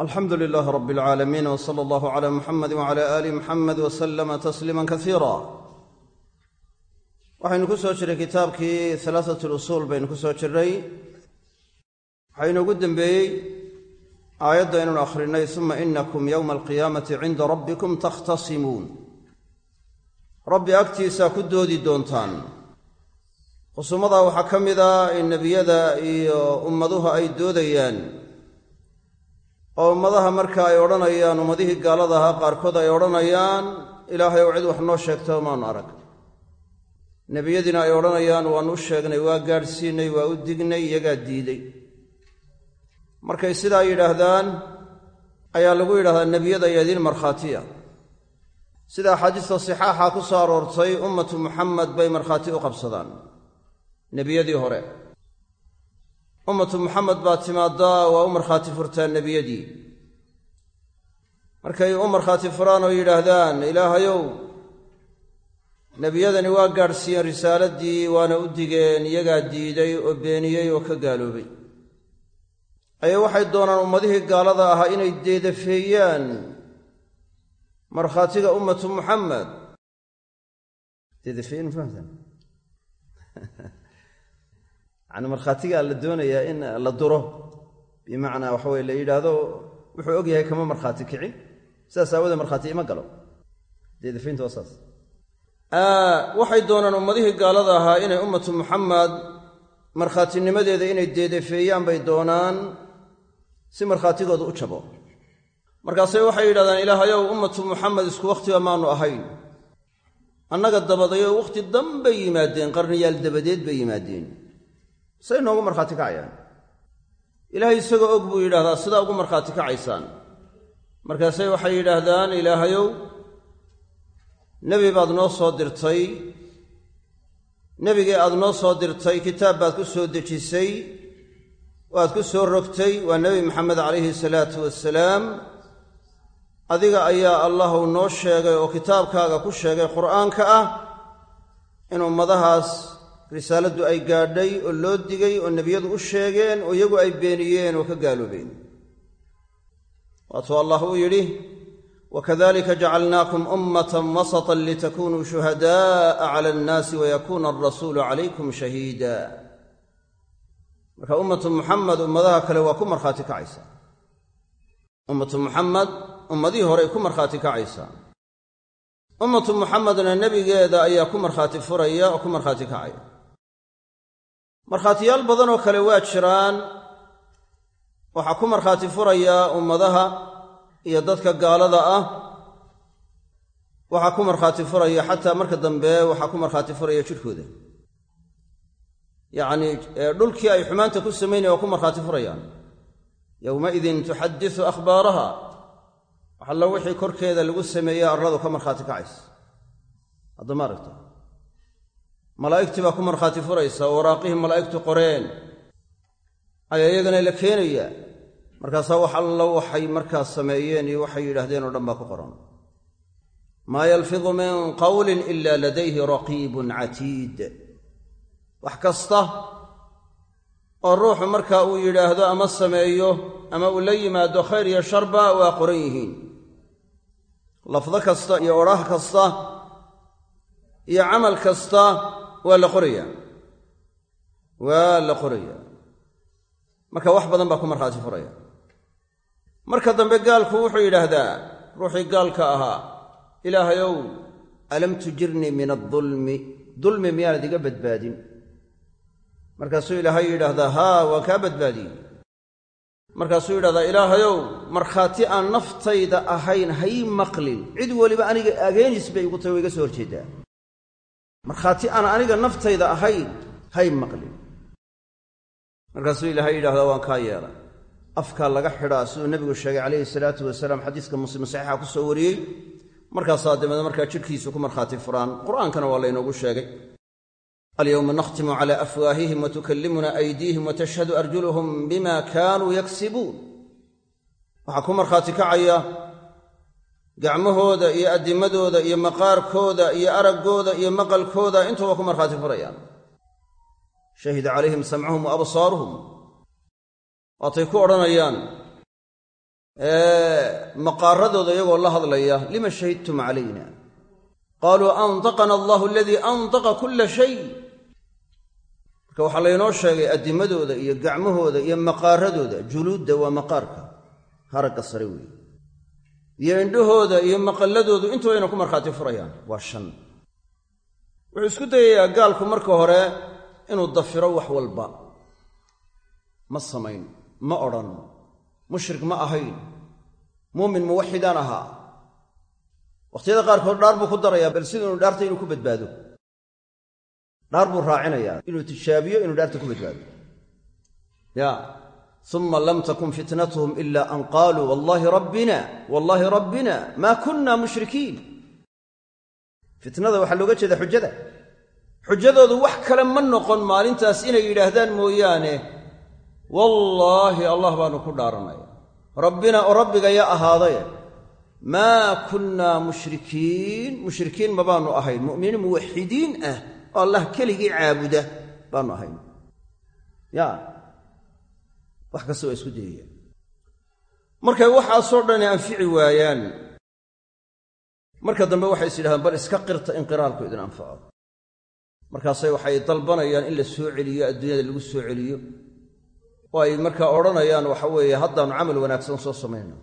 alxamdu lilaah rab alcaalamiin w sala allahu cala muxamedi wcala aali muxamed w salama tasliima kasiira waxaynu ku soo jiray kitaabkii halaatat lusuul baynu ku soo jirray waxaa inoogu dembeeyey aayadda inaynu akhrinay suma inakum yowma alqiyaamati cinda rabbikum takhtasimuun. Rabbi agtiisaa ku doodi doontaan. Khusuumadaa waxaa ka mid a in nebiyada iyo ummaduhu ay doodayaan oo ummadaha marka ay odhanayaan ummadihii gaalada ahaa qaarkood ay odhanayaan ilaahay ow cid wax noo sheegta maanu arag. Nebiyadiina ay odhanayaan waanu u sheegnay waa gaadhsiinay waa u dignay iyagaa diiday. Markay sidaa yidhaahdaan ayaa lagu yidhahdaa nebiyada yadiin markhaatiya. Sida axaadiista sixaaxa ku soo aroortay ummatu muxamed bay markhaati u qabsadaan nebiyadii hore ummatu muxamed baa timaaddaa waa u markhaati furtaan nebiyadii. Markay u markhaati furaan oo yidhaahdaan ilaahayow nebiyadani waa gaadhsiiyeen risaaladii waana u digeen iyagaa diiday oo beeniyey oo ka gaaloobay. Ayaa waxay doonaan ummadihii gaalada ahaa inay deedafeeyaan markhaatiga ummatu muxamed yani markhaatigaa la doonayaa in la duro bimacnaa waxa weye la yidhaahdo wuxuu og yahay kama markhaati kicin sidaas aawadee markhaati ima galo. Waxay doonaan ummadihii gaalada ahaa inay ummatu muxamed markhaatinimadeeda inay deedafeeyaan bay doonaan si markhaatigooda u jabo. Markaasay waxay yidhahdaan ilaahayow ummatu muxamed isku wakhtiba maanu ahayn. Annaga dabadayo wakhti dambay yimaadeen qarniyaal dabadeed bay yimaadeen say noogu markhaati kacayaan. Ilaahay isagoo og buu yidhahdaa sidaa ugu markhaati kacaysaan. Markaasay waxay yidhaahdaan ilaahayow nebi baad noo soo dirtay nebigii aad noo soo dirtay kitaab baad ku soo dejisay waad ku soo rogtay waa nebi maxamed calayhi salaatu wasalaam adiga ayaa allahu noo sheegay oo kitaabkaaga ku sheegay qur'aanka ah in ummadahaas risaaladdu ay gaadhay oo loo digay oo nebiyadu u sheegeen oo iyagu ay beeniyeen oo ka gaaloobeen. Waatuu allah uu yidhi wakadalika jacalnaakum ummatan wasatan litakunuu shuhada'a cala annaasi wayakuuna alrasuulu calaykum shahiida. Marka ummatu muxamed ummadaha kale waa ku markhaati kacaysaa. Ummatu muxamed ummadihii horey ku markhaati kacaysaa. Ummatu muxamedna nebigeeda ayaa ku markhaati furaya oo ku markhaati kacaya markhaatiyaal badan oo kale waa jiraan. Waxaa ku markhaati furaya ummadaha iyo dadka gaalada ah. Waxaa ku markhaati furaya xataa marka dambe waxaa ku markhaati furaya jidhkooda. Yacnii dhulkii ay xumaanta ku samaynaya waa ku markhaati furayaan. Yowmaidin tuxadisu akhbaaraha. Waxalla wixii korkeeda lagu sameeyey arladu ka markhaati kacaysa haddama aragta malaa'igtii baa ku markhaati furaysa oo waraaqihii malaa'igtu qoreen. Ayaa iyagana la keenaya markaasaa wax alla waxay markaas sameeyeen iyo waxay yidhaahdeen oo dhan baa ku qoran. Maa yalfidu min qawlin ila ladayhi raqiibun catiid. Wax kasta oo ruuxu marka uu yidhaahdo ama sameeyo ama uu la yimaado khayr iyo sharba waa qoran yihiin. Lafdo kasta iyo odhaah kasta iyo camal kasta waa la qorayaa waa la qorayaa marka wax badan baa ku markhaati furaya marka dambe gaalku wuxuu yidhaahdaa ruuxii gaalka ahaa ilaahayow alam tujirnii min adulmi? Dulmi miyaanad iga badbaadin? Markaasuu ilaahay yidhaahdaa haa waan kaa badbaadiyey. Markaasuu yidhahdaa ilaahayow markhaati aan naftayda ahayn hay maqlin cid weliba aniga ageenis bay igu tahay wa iga soo horjeeddaa markhaati aan aniga naftayda ahayn hay maqlin. Markaasuu ilaahay yidhahdaa waan kaa yeelay afkaa laga xidhaa siduu nebigu sheegay calayhi salaatu wasalaam xadiiska muslim saxiixa ku soo wariyey. Markaasaa dabeedna markaa jidhkiisu ku markhaati furaan. Qur'aankana waa laynoogu sheegay. Alyowma nakhtimu cala afwaahihim watukallimuna aydiihim watashhadu arjuluhum bima kaanuu yaksibuun waxaa ku markhaati kacaya gacmahooda iyo addimadooda iyo maqaarkooda iyo araggooda iyo maqalkooda intuuba ku markhaati furayaan. Shahida calayhim samcuhum wa absaaruhum. Waatay ku odhanayaan maqaaradooda iyagoo la hadlaya lima shahidtum calayna? Qaaluu andaqana allahu aladii andaqa kulla shay. Marka waxaa laynoo sheegay addimadooda iyo gacmahooda iyo maqaaradooda juluudda waa maqaarka haragga sare weeye iyo indhahooda iyo maqalladoodu intubayna ku markhaati furayaan. Waa shan. Wuxuu isku dayayaa gaalku marka hore inuu dafiro wax walba. Ma samayn ma odhan mushrik ma ahayn muumin muwaxidaan ahaa. Wakhtiyada qaarkood dhaar buu ku darayaa bal siduu inu dhaarta inuu ku badbaado. Dhaar buu raacinayaa inuu tijaabiyo inuu dhaarta ku badbaado. Ya uma lam takun fitnatuhum ila an qaaluu wallaahi rabbina wallaahi rabbina maa kunna mushrikiin fitnada waxaa looga jeeda xujada xujadoodu wax kale ma noqon maalintaas inay yidhaahdaan mooyaane wallaahi allah baanu ku dhaaranaya rabbina oo rabbigaya ahaadaye maa kunnaa mushrikiin mushrikiin ma baanu ahayn mu'miniin muwaxidiin ah oo allah keligii caabuda baanu ahayn wax kasta waa isku dayaya. Markay waxaasoo dhani anfici waayaan marka dambe waxay is yidhahdaan bal iska qirta in qiraalku idin anfaco. Markaasay waxay dalbanayaan in la soo celiyo adduunyada lagu soo celiyo. Oo ay markaa odhanayaan waxa weeye haddaannu camal wanaagsan soo samayno.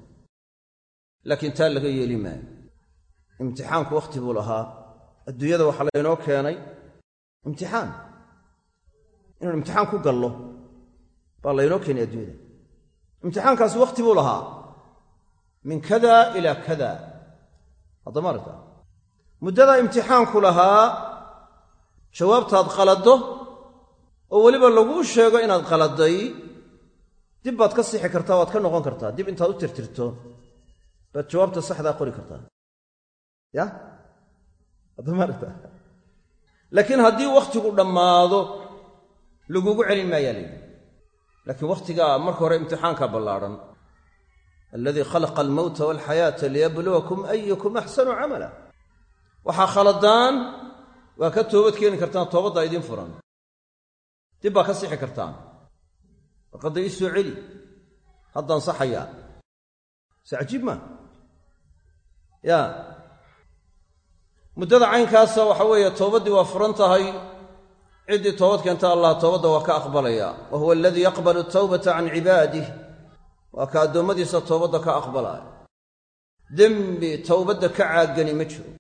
Laakiin taa laga yeeli maayo. Imtixaanku wakhti buu lahaa. Adduunyada waxaa laynoo keenay imtixaan. Inaan imtixaan ku gallo baa laynoo keenay adduunyada imtixaankaasi wakhti buu lahaa. Min kada ilaa kada. Haddama aragta? Muddadaa imtixaanku lahaa jawaabtaad qaladdo oo weliba laguu sheego inaad qaladday dib baad ka sixi kartaa waad ka noqon kartaa dib intaad u tirtirto baad jawaabta saxdaa qori kartaa. Ya? Haddama aragta? Laakiin haddii wakhtigu dhammaado lagugu celin maayaa layidhi laakiin wakhtigaa marka hore imtixaankaa ballaadhan aladii khalaqa almowta walxayaata liyabluwakum ayukum axsanu camala. Waxaa khaladaan waa ka toobad keeni kartaan toobaddaa idiin furan. Dib baa ka sixi kartaan. Warqadda ii celi. Haddaan saxayaa se cajiib maa ya muddada caynkaasa waxa weeye toobaddii waa furan tahay ciddii toobad keenta allah toobadda waa ka aqbalaya. Wa huwa aladii yaqbalu tawbata can cibaadih waa ka addoommadiisa toobadda ka aqbalaya. Dembi towbadda ka caagani ma jiro.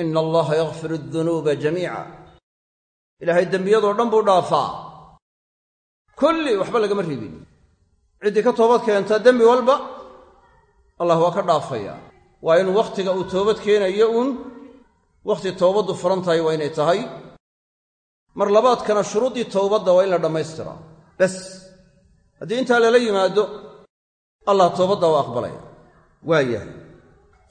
Ina allaha yakfiru adunuuba jamiica. Ilaahay dembiyadoo dhan buu dhaafaa. Kulli waxba lagama ribin. Ciddii ka toobad keenta dembi walba allah waa ka dhaafaya. Waa in wakhtiga uu toobad keenayo uun wakhti toobaddu furan tahay waa inay tahay mar labaadkana shuruuddii towbadda waa in la dhammaystiraa bas haddii intaa lala yimaado allah toobadda waa aqbalaya. Waa yahay.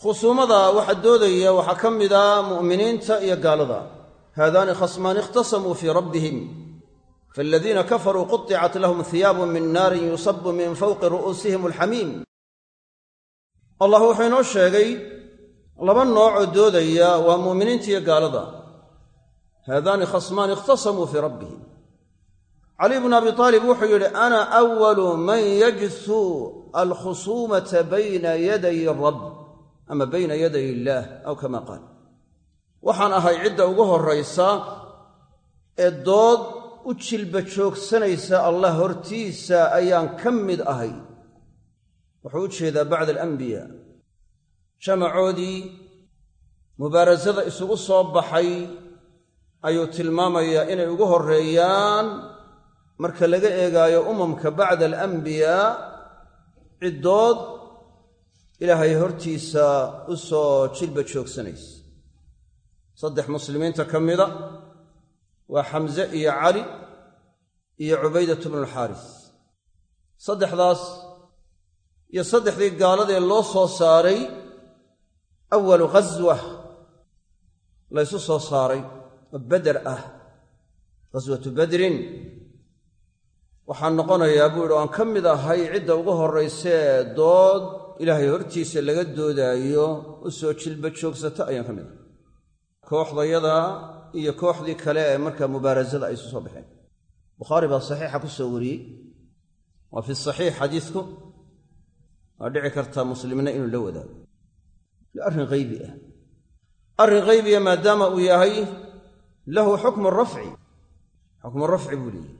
Khusuumada waxa doodaya waxaa ka mida mu'miniinta iyo gaalada. Haadaani khasmaani ikhtasamuu fii rabbihim. Faaladiina kafaruu quطicat lahum hiyaabun min naarin yusabu min fawqi ru'uusihim alxamiim allah wuxuu inoo sheegay laba noocoo doodaya waa mu'miniinta iyo gaalada haadaani khasmaani ikhtasamuu fii rabbihim cali bnu abi aalib wuxuu yidhi ana awalu man yajsuu alkhusuumata bayna yaday rabb ama bayna yaday illaah aw kama qaal waxaan ahay cidda ugu horraysa ee dood u jilba joogsanaysa allah hortiisa ayaan ka mid ahay wuxuu u jeedaa bacda alambiyaa jamacoodii mubaarasada isugu soo baxay ayuu tilmaamayaa inay ugu horreeyaan. Marka laga eegaayo umamka bacda alambiyaa ciddood ilaahay hortiisa u soo jilba joogsanaysa. Saddex muslimiinta ka mida waa xamse iyo cali iyo cubaydatu bnulxaaris saddexdaas iyo saddexdii gaaladee loo soo saaray awalu ghaswa laysu soo saaray oo ah ghaswatu badrin. Waxaan noqonayaa buu yidhi waan ka mid ahay cidda ugu horraysee dood ilaahay hortiisa laga doodaayo u soo jilba joogsata ayaan ka mid ahay. Kooxdayada iyo kooxdii kale ee markaa mubaarasada ay soo baxeen. Bukhaari baa saxiixa ku soo wariyey. Waa fi saxiix xadiisku. Waa dhici kartaa muslimna inuu la wadaago arrin haybi ah. Arrin haybiya maadaama uu yahay lahu xukmu rafci. Xukmu rafci buu leeyahy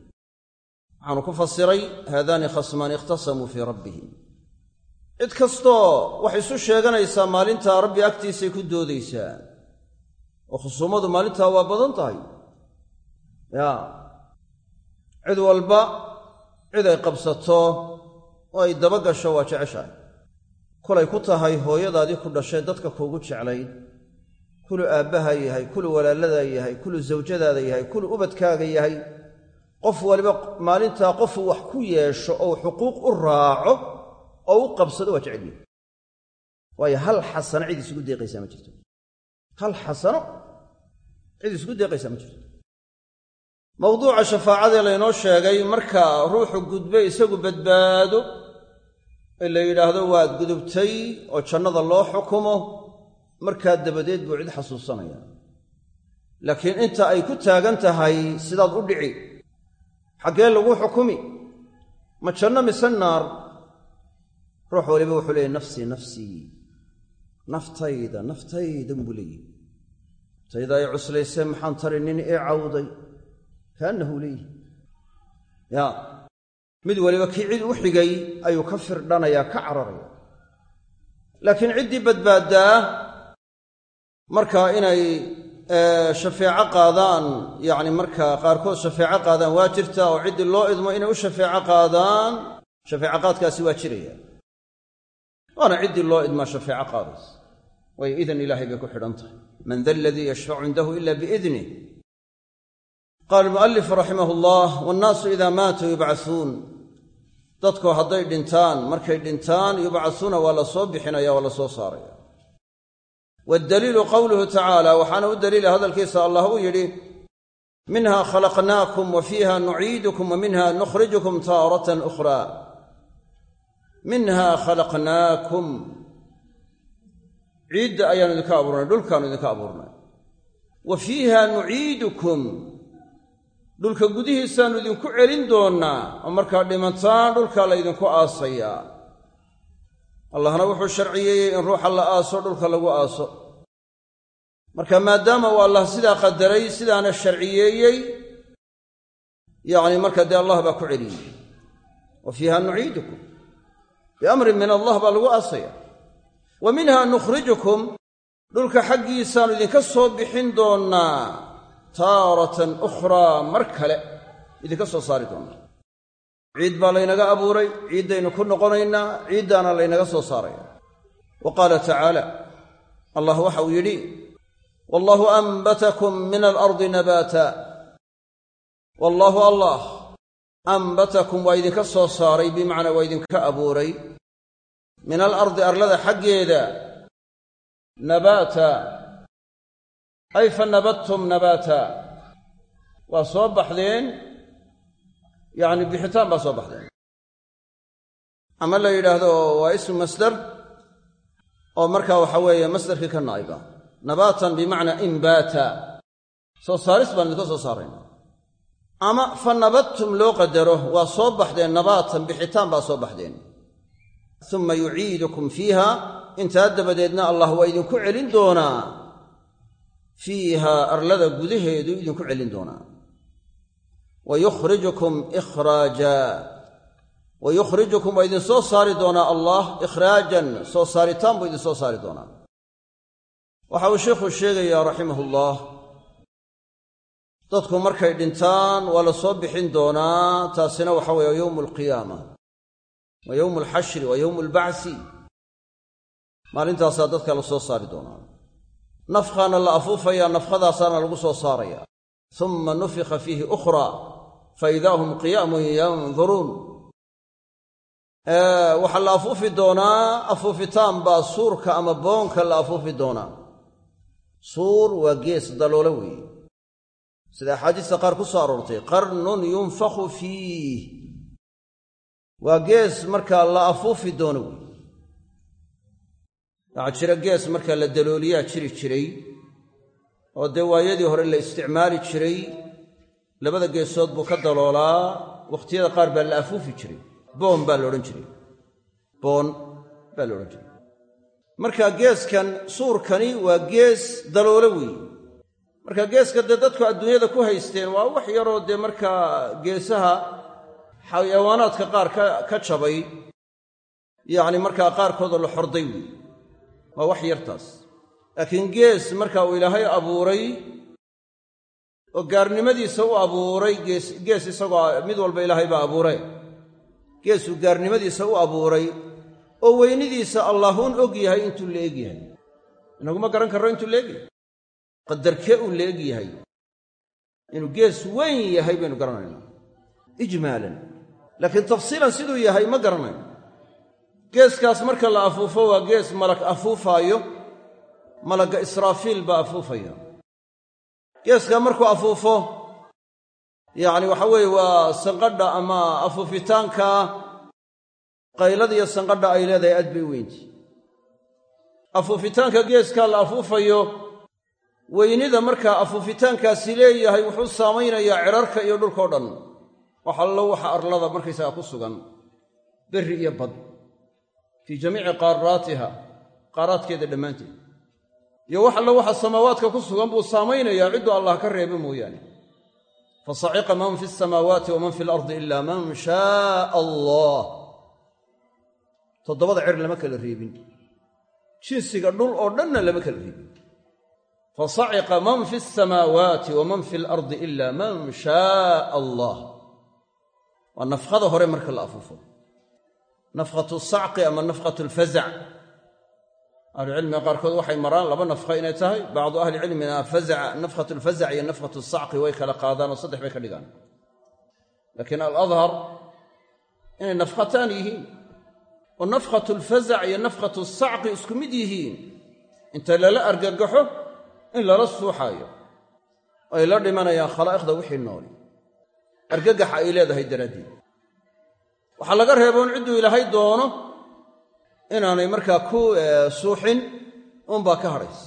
waxaanu ku fasiray haadaani khasmaani ikhtasamuu fii rabbihim. Cid kastoo wax isu sheeganaysaa maalintaa rabbi agtiisay ku doodaysaa oo khusuumadu maalintaa waa badan tahay. Yaa cid walba cid ay qabsato oo ay daba gasho waa jeceshahay. Kulay ku tahay hooyadaadii ku dhashay dadka kuugu jeclayd kulu aabbaha yahay kulu walaaladaa yahay kulu zawjadaada yahay kulu ubadkaaga yahay qof waliba maalintaa qofuu wax ku yeesho ou xuquuq u raaco oo u qabsado waa jecelyihi waayo hal xasano cid isugu deeqaysaa ma jirto. Hal xasano cid isugu deeqaysaa ma jirto. Mawduuca shafaacadee laynoo sheegay marka ruuxu gudbe isagu badbaado ee la yidhaahdo waad gudubtay oo jannada loo xukumo markaa dabadeed buu cid xasuusanaya. Laakiin inta ay ku taagan tahay sidaad u dhici. Xaggee lagu xukumi. Ma janno mise naar? Ruux waliba wuxuu leeyahy nafsii nafsii naftayda naftaydan buu leeyihi naftayda ay cuslaysee maxaan tari nin ii cawday? Kaannahu leeyihi yaa mid waliba kii cid u xigay ayuu ka firdhanayaa ka cararaya. Laakiin ciddii badbaaddaa markaa inay shafeeco qaadaan yacni markaa qaarkood shafeeco qaadaan waa jirtaa oo ciddii loo idmo inay u shafeeco qaadaan shafeeco qaadkaasi waa jiraya. Waana ciddii loo idmaa shafeeco qaadaysa. Waayo idan ilaahay bay ku xidhan tahay. Man da aladii yashfacu cindahu ila biidnih qaala almu'alifu raximah allah wannaasu idaa maatuu yubcasuun dadku hadday dhintaan markay dhintaan yubcasuuna waa la soo bixinaya waa la soo saaraya waddaliilu qowluhu tacaala waxaana u daliila hadalkiisa allah uu yidhi minha khalaqnaakum wa fiiha nuciidukum wa minha nukhrijukum taaratan ukhraa minha khalaqnaakum ciidda ayaanu idinka abuurnay dhulkaanu idinka abuurnay wa fiiha nuciidukum dhulka gudihiisaannu idinku celin doonnaa oo markaa dhimataan dhulkaa la ydinku aasayaa allahna wuxuu sharciyeeyey in ruuxa la aaso dhulka lagu aaso marka maadaama uu allah sidaa qadaray sidaana sharciyeeyey yacni marka dee allah baa ku celiyey. Wa fiiha nuciidukum biamrin min allah baa lagu aasaya. Wa minha nukhrijukum dhulka xaggiisaannu idinka soo bixin doonnaa taaratan ukhraa mar kale idinka soo saari doonnaa. Ciid baa laynaga abuuray ciiddaynu ku noqonaynaa ciiddaana laynaga soo saaraya. Wa qaala tacaala allah waxa uu yidhi wallaahu anbatakum min alardi nabaata wallaahu allah anbatakum waa idinka soo saaray bimacnaa waa idinka abuuray. Min alardi arlada xaggeeda nabaata ay fa nabadtum nabaata waa soo baxdeen yacni bixitaan baa soo baxdeen. Ama la yidhaahdo waa ismu masdar oo markaa waxa weeye masdarkii ka naa'iba nabaatan bimacnaa imbaata soo saaris baan idinka soo saarayna. Ama fa nabadtum loo qadaro waa soo baxdeen nabaatan bixitaan baa soo baxdeen. Uma yuciidukum fiiha intaa dabadeedna allah waa idinku celin doonaa. Fiiha arlada gudaheedu idinku celin doonaa. Wa yukhrijukum ikhraaja. Wa yukhrijukum waa idin soo saari doonaa allah ikhraajan soo saaritaan buu idin soo saari doonaa waxa uu sheikhu sheegayaa raximahullah. Dadku markay dhintaan waa la soo bixin doonaa taasina waxa weeye yowmu alqiyaama wa yowmu alxashri wa yowmu albacsi maalintaasaa dadka la soo saari doonaa. Nafkhaana la afuufayaa nafkhadaasaana lagu soo saaraya. Uma nufika fiihi ukhraa fa idaa hum qiyaamun yanduruun waxaa la afuufi doonaa afuufitaan baa suurka ama boonka la afuufi doonaa suur waa gees daloolo weeye sida axaadiista qaar ku soo aroortay qarnun yunfakhu fiih. Waa gees markaa la afuufi doono wey waxaa jira gees markaa la dalooliyaa jiri jiray oo dee waayadii hore la isticmaali jiray labada geesood buu ka daloolaa wakhtiyada qaar baa la afuufi jiray. Boon baa la odhan jiray. Boon baa la odhan jiray marka geeskan suurkani waa gees daloolo weeye marka geeska dee dadku adduunyada ku haysteen waa wax yaroo dee markaa geesaha xayawaanaadka qaar ka jabay. Yacni markaa qaarkooda la xorday weeye waa wax yartaas. Laakiin gees marka uu ilaahay abuuray oo gaarnimadiisa u abuuray gees gees isagoo mid walba ilaahay baa abuure geesuu gaarnimadiisa u abuuray oo weynidiisa allaahuun og yahay intuu la eg yahay. Inaguma garan karro intuu la egyahay qadarkee uu eg yahay? Inuu gees weyn yahay baynu garanaynaa. Ijmaalan. Laakiin tafsiilan siduu yahay ma garanayno geeskaas marka la afuufo waa gees malag afuufaayo. Malagga israafiil baa afuufaya. Geeskaa markuu afuufo yacni waxa weeye waa sanqadha ama afuufitaanka qayladiyo sanqadha ay leedahay aad bay weynti afuufitaanka geeskaa la afuufayo weynida markaa afuufitaankaasi leeyahay wuxuu saamaynayaa cirarka iyo dhulkao dhan. Wax allo waxa arlada markaysagaa ku sugan berri iyo bad fii jamiici qaaraatiha qaaraadkeeda dhammaanteed. Iyo wax allo waxa samaawaadka ku sugan buu saamaynayaa cidduu allah ka reebo mooyaane. Fasaciqa man fi samaawaati waman fi alardi ila man shaaa allah toddobada cer lama kala reebin. Jinsiga dhul oo dhanna lama kala reebin. Fasaciqa man fi asamaawaati waman fi alardi ila man shaaa allah. Waa nafkhada hore marka la afuufo. Nafkhatu sacqi ama nafkhatu alfazac ahlucilmiga qaarkood waxay maraan laba nafkha inay tahay. Bacdu ahlicilmina fazaca nafkhatu alfazac iyo nafkhatu sacqi way kala qaadaan oo saddex bay ka dhigaan. Laakiin aladhar inay nafkhataan yihiin oo nafkhatu alfazac iyo nafkhatu sacqi isku mid yihiin inta lala argagaxo in lala suuxaayo ay la dhimanayaan khalaa'iqda wixii nooli. Argagaxa ay leedahay daraaddeed waxaa laga reeba in cidduu ilaahay doono inaanay markaa ku suuxin uunbaa ka hadhays.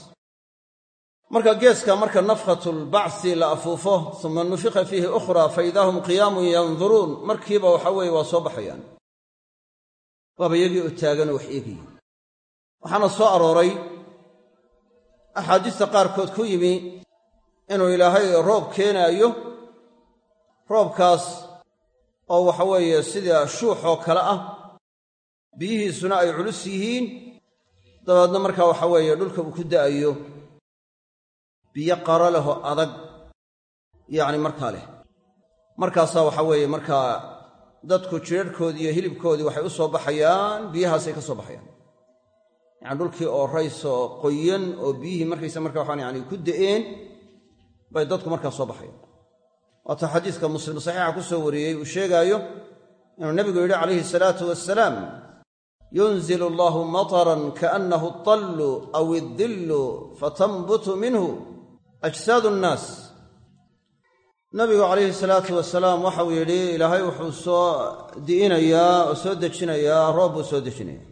Marka geeska marka nafkhatulbacsi la afuufo suma nufika fiihi ukhraa fa idaa hum qiyaamun yanduruun markiiba waxa weeye waa soo baxayaan waaba iyagii oo taagan oo wax eegaya waxaana soo arooray axaadiista qaarkood ku yimi inuu ilaahay roob keenaayo roobkaas oo waxa weeye sida shuuxoo kale ah biyihiisuna ay culus yihiin. Dabeedna markaa waxa weeye dhulka uu ku da'ayo biyo qaro leho adag yacni markaa leh. Markaasaa waxa weeye markaa dadku jidharhkoodii iyo hilibkoodii waxay u soo baxayaan biyahaasay ka soo baxayaan. Yacani dhulkii oo rays oo qoyan oo biyihii markaysa marka waxaan yani ku da'een bay dadku markaa soo baxayaan. Waata xadiiska muslim saxiixa ku soo wariyey uu sheegaayo inuu nebigu yidhi calayhi salaatu wasalaam yunzil allahu mataran kaannahu altallu aw iddillu fatanbutu minhu ajsaadu nnaas nabigu calayhi salaatu wasalaam waxau yidhi ilaahay wuxuu soo di'inayaa oo soo dejinayaa roob buu soo dejinayaa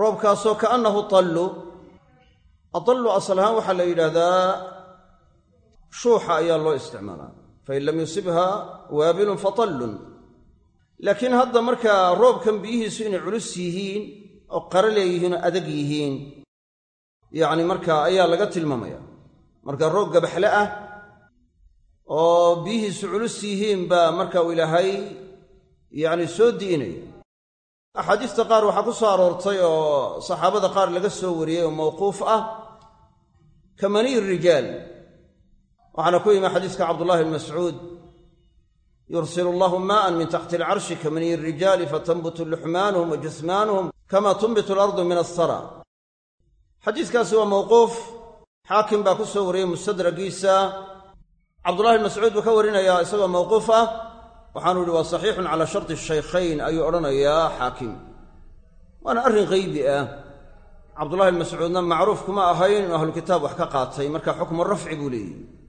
roobkaasoo kaannahu tallu. Adallu asal ahaan waxaa la yidhaahdaa shuuxa ayaa loo isticmaalaa. Fain lam yusibha waabilun fatallun laakiin hadda markaa roobkan biyihiisu inay culus yihiin oo qaro leeyihiin oo adag yihiin yacni markaa ayaa laga tilmaamaya. Marka roog gabaxle ah oo biyihiisu culus yihiin baa marka uu ilaahay yacni soo di'inaya axaadiista qaar waxaa ku soo aroortay oo saxaabada qaar laga soo wariyey oo mawquuf ah ka maniy rijaal. Waxaana ku yimi xadiiska cabdullahi bn mascuud yursil allahu maa'an min taxti alcarshi ka maniyi rijaali fatanbutu luxmaanuhum wa jasmaanuhum kama tunbitu alardu min asara xadiiskaasi waa mawquuf xaakim baa ku soo wariyey mustadragiisa cabdullahi bn mascuud buu ka warinayaa isagoo mawquuf ah. Waxaanu ihi waa saxiixun calaa sharti shaykhayn ayuu odhanayaa xaakim. Waana arrin qaybi ah. Cabdullahi bn mascuudna macruuf kuma ahayn inuu ahlukitaab wax ka qaatay. Marka xukmu rafci buu leeyihi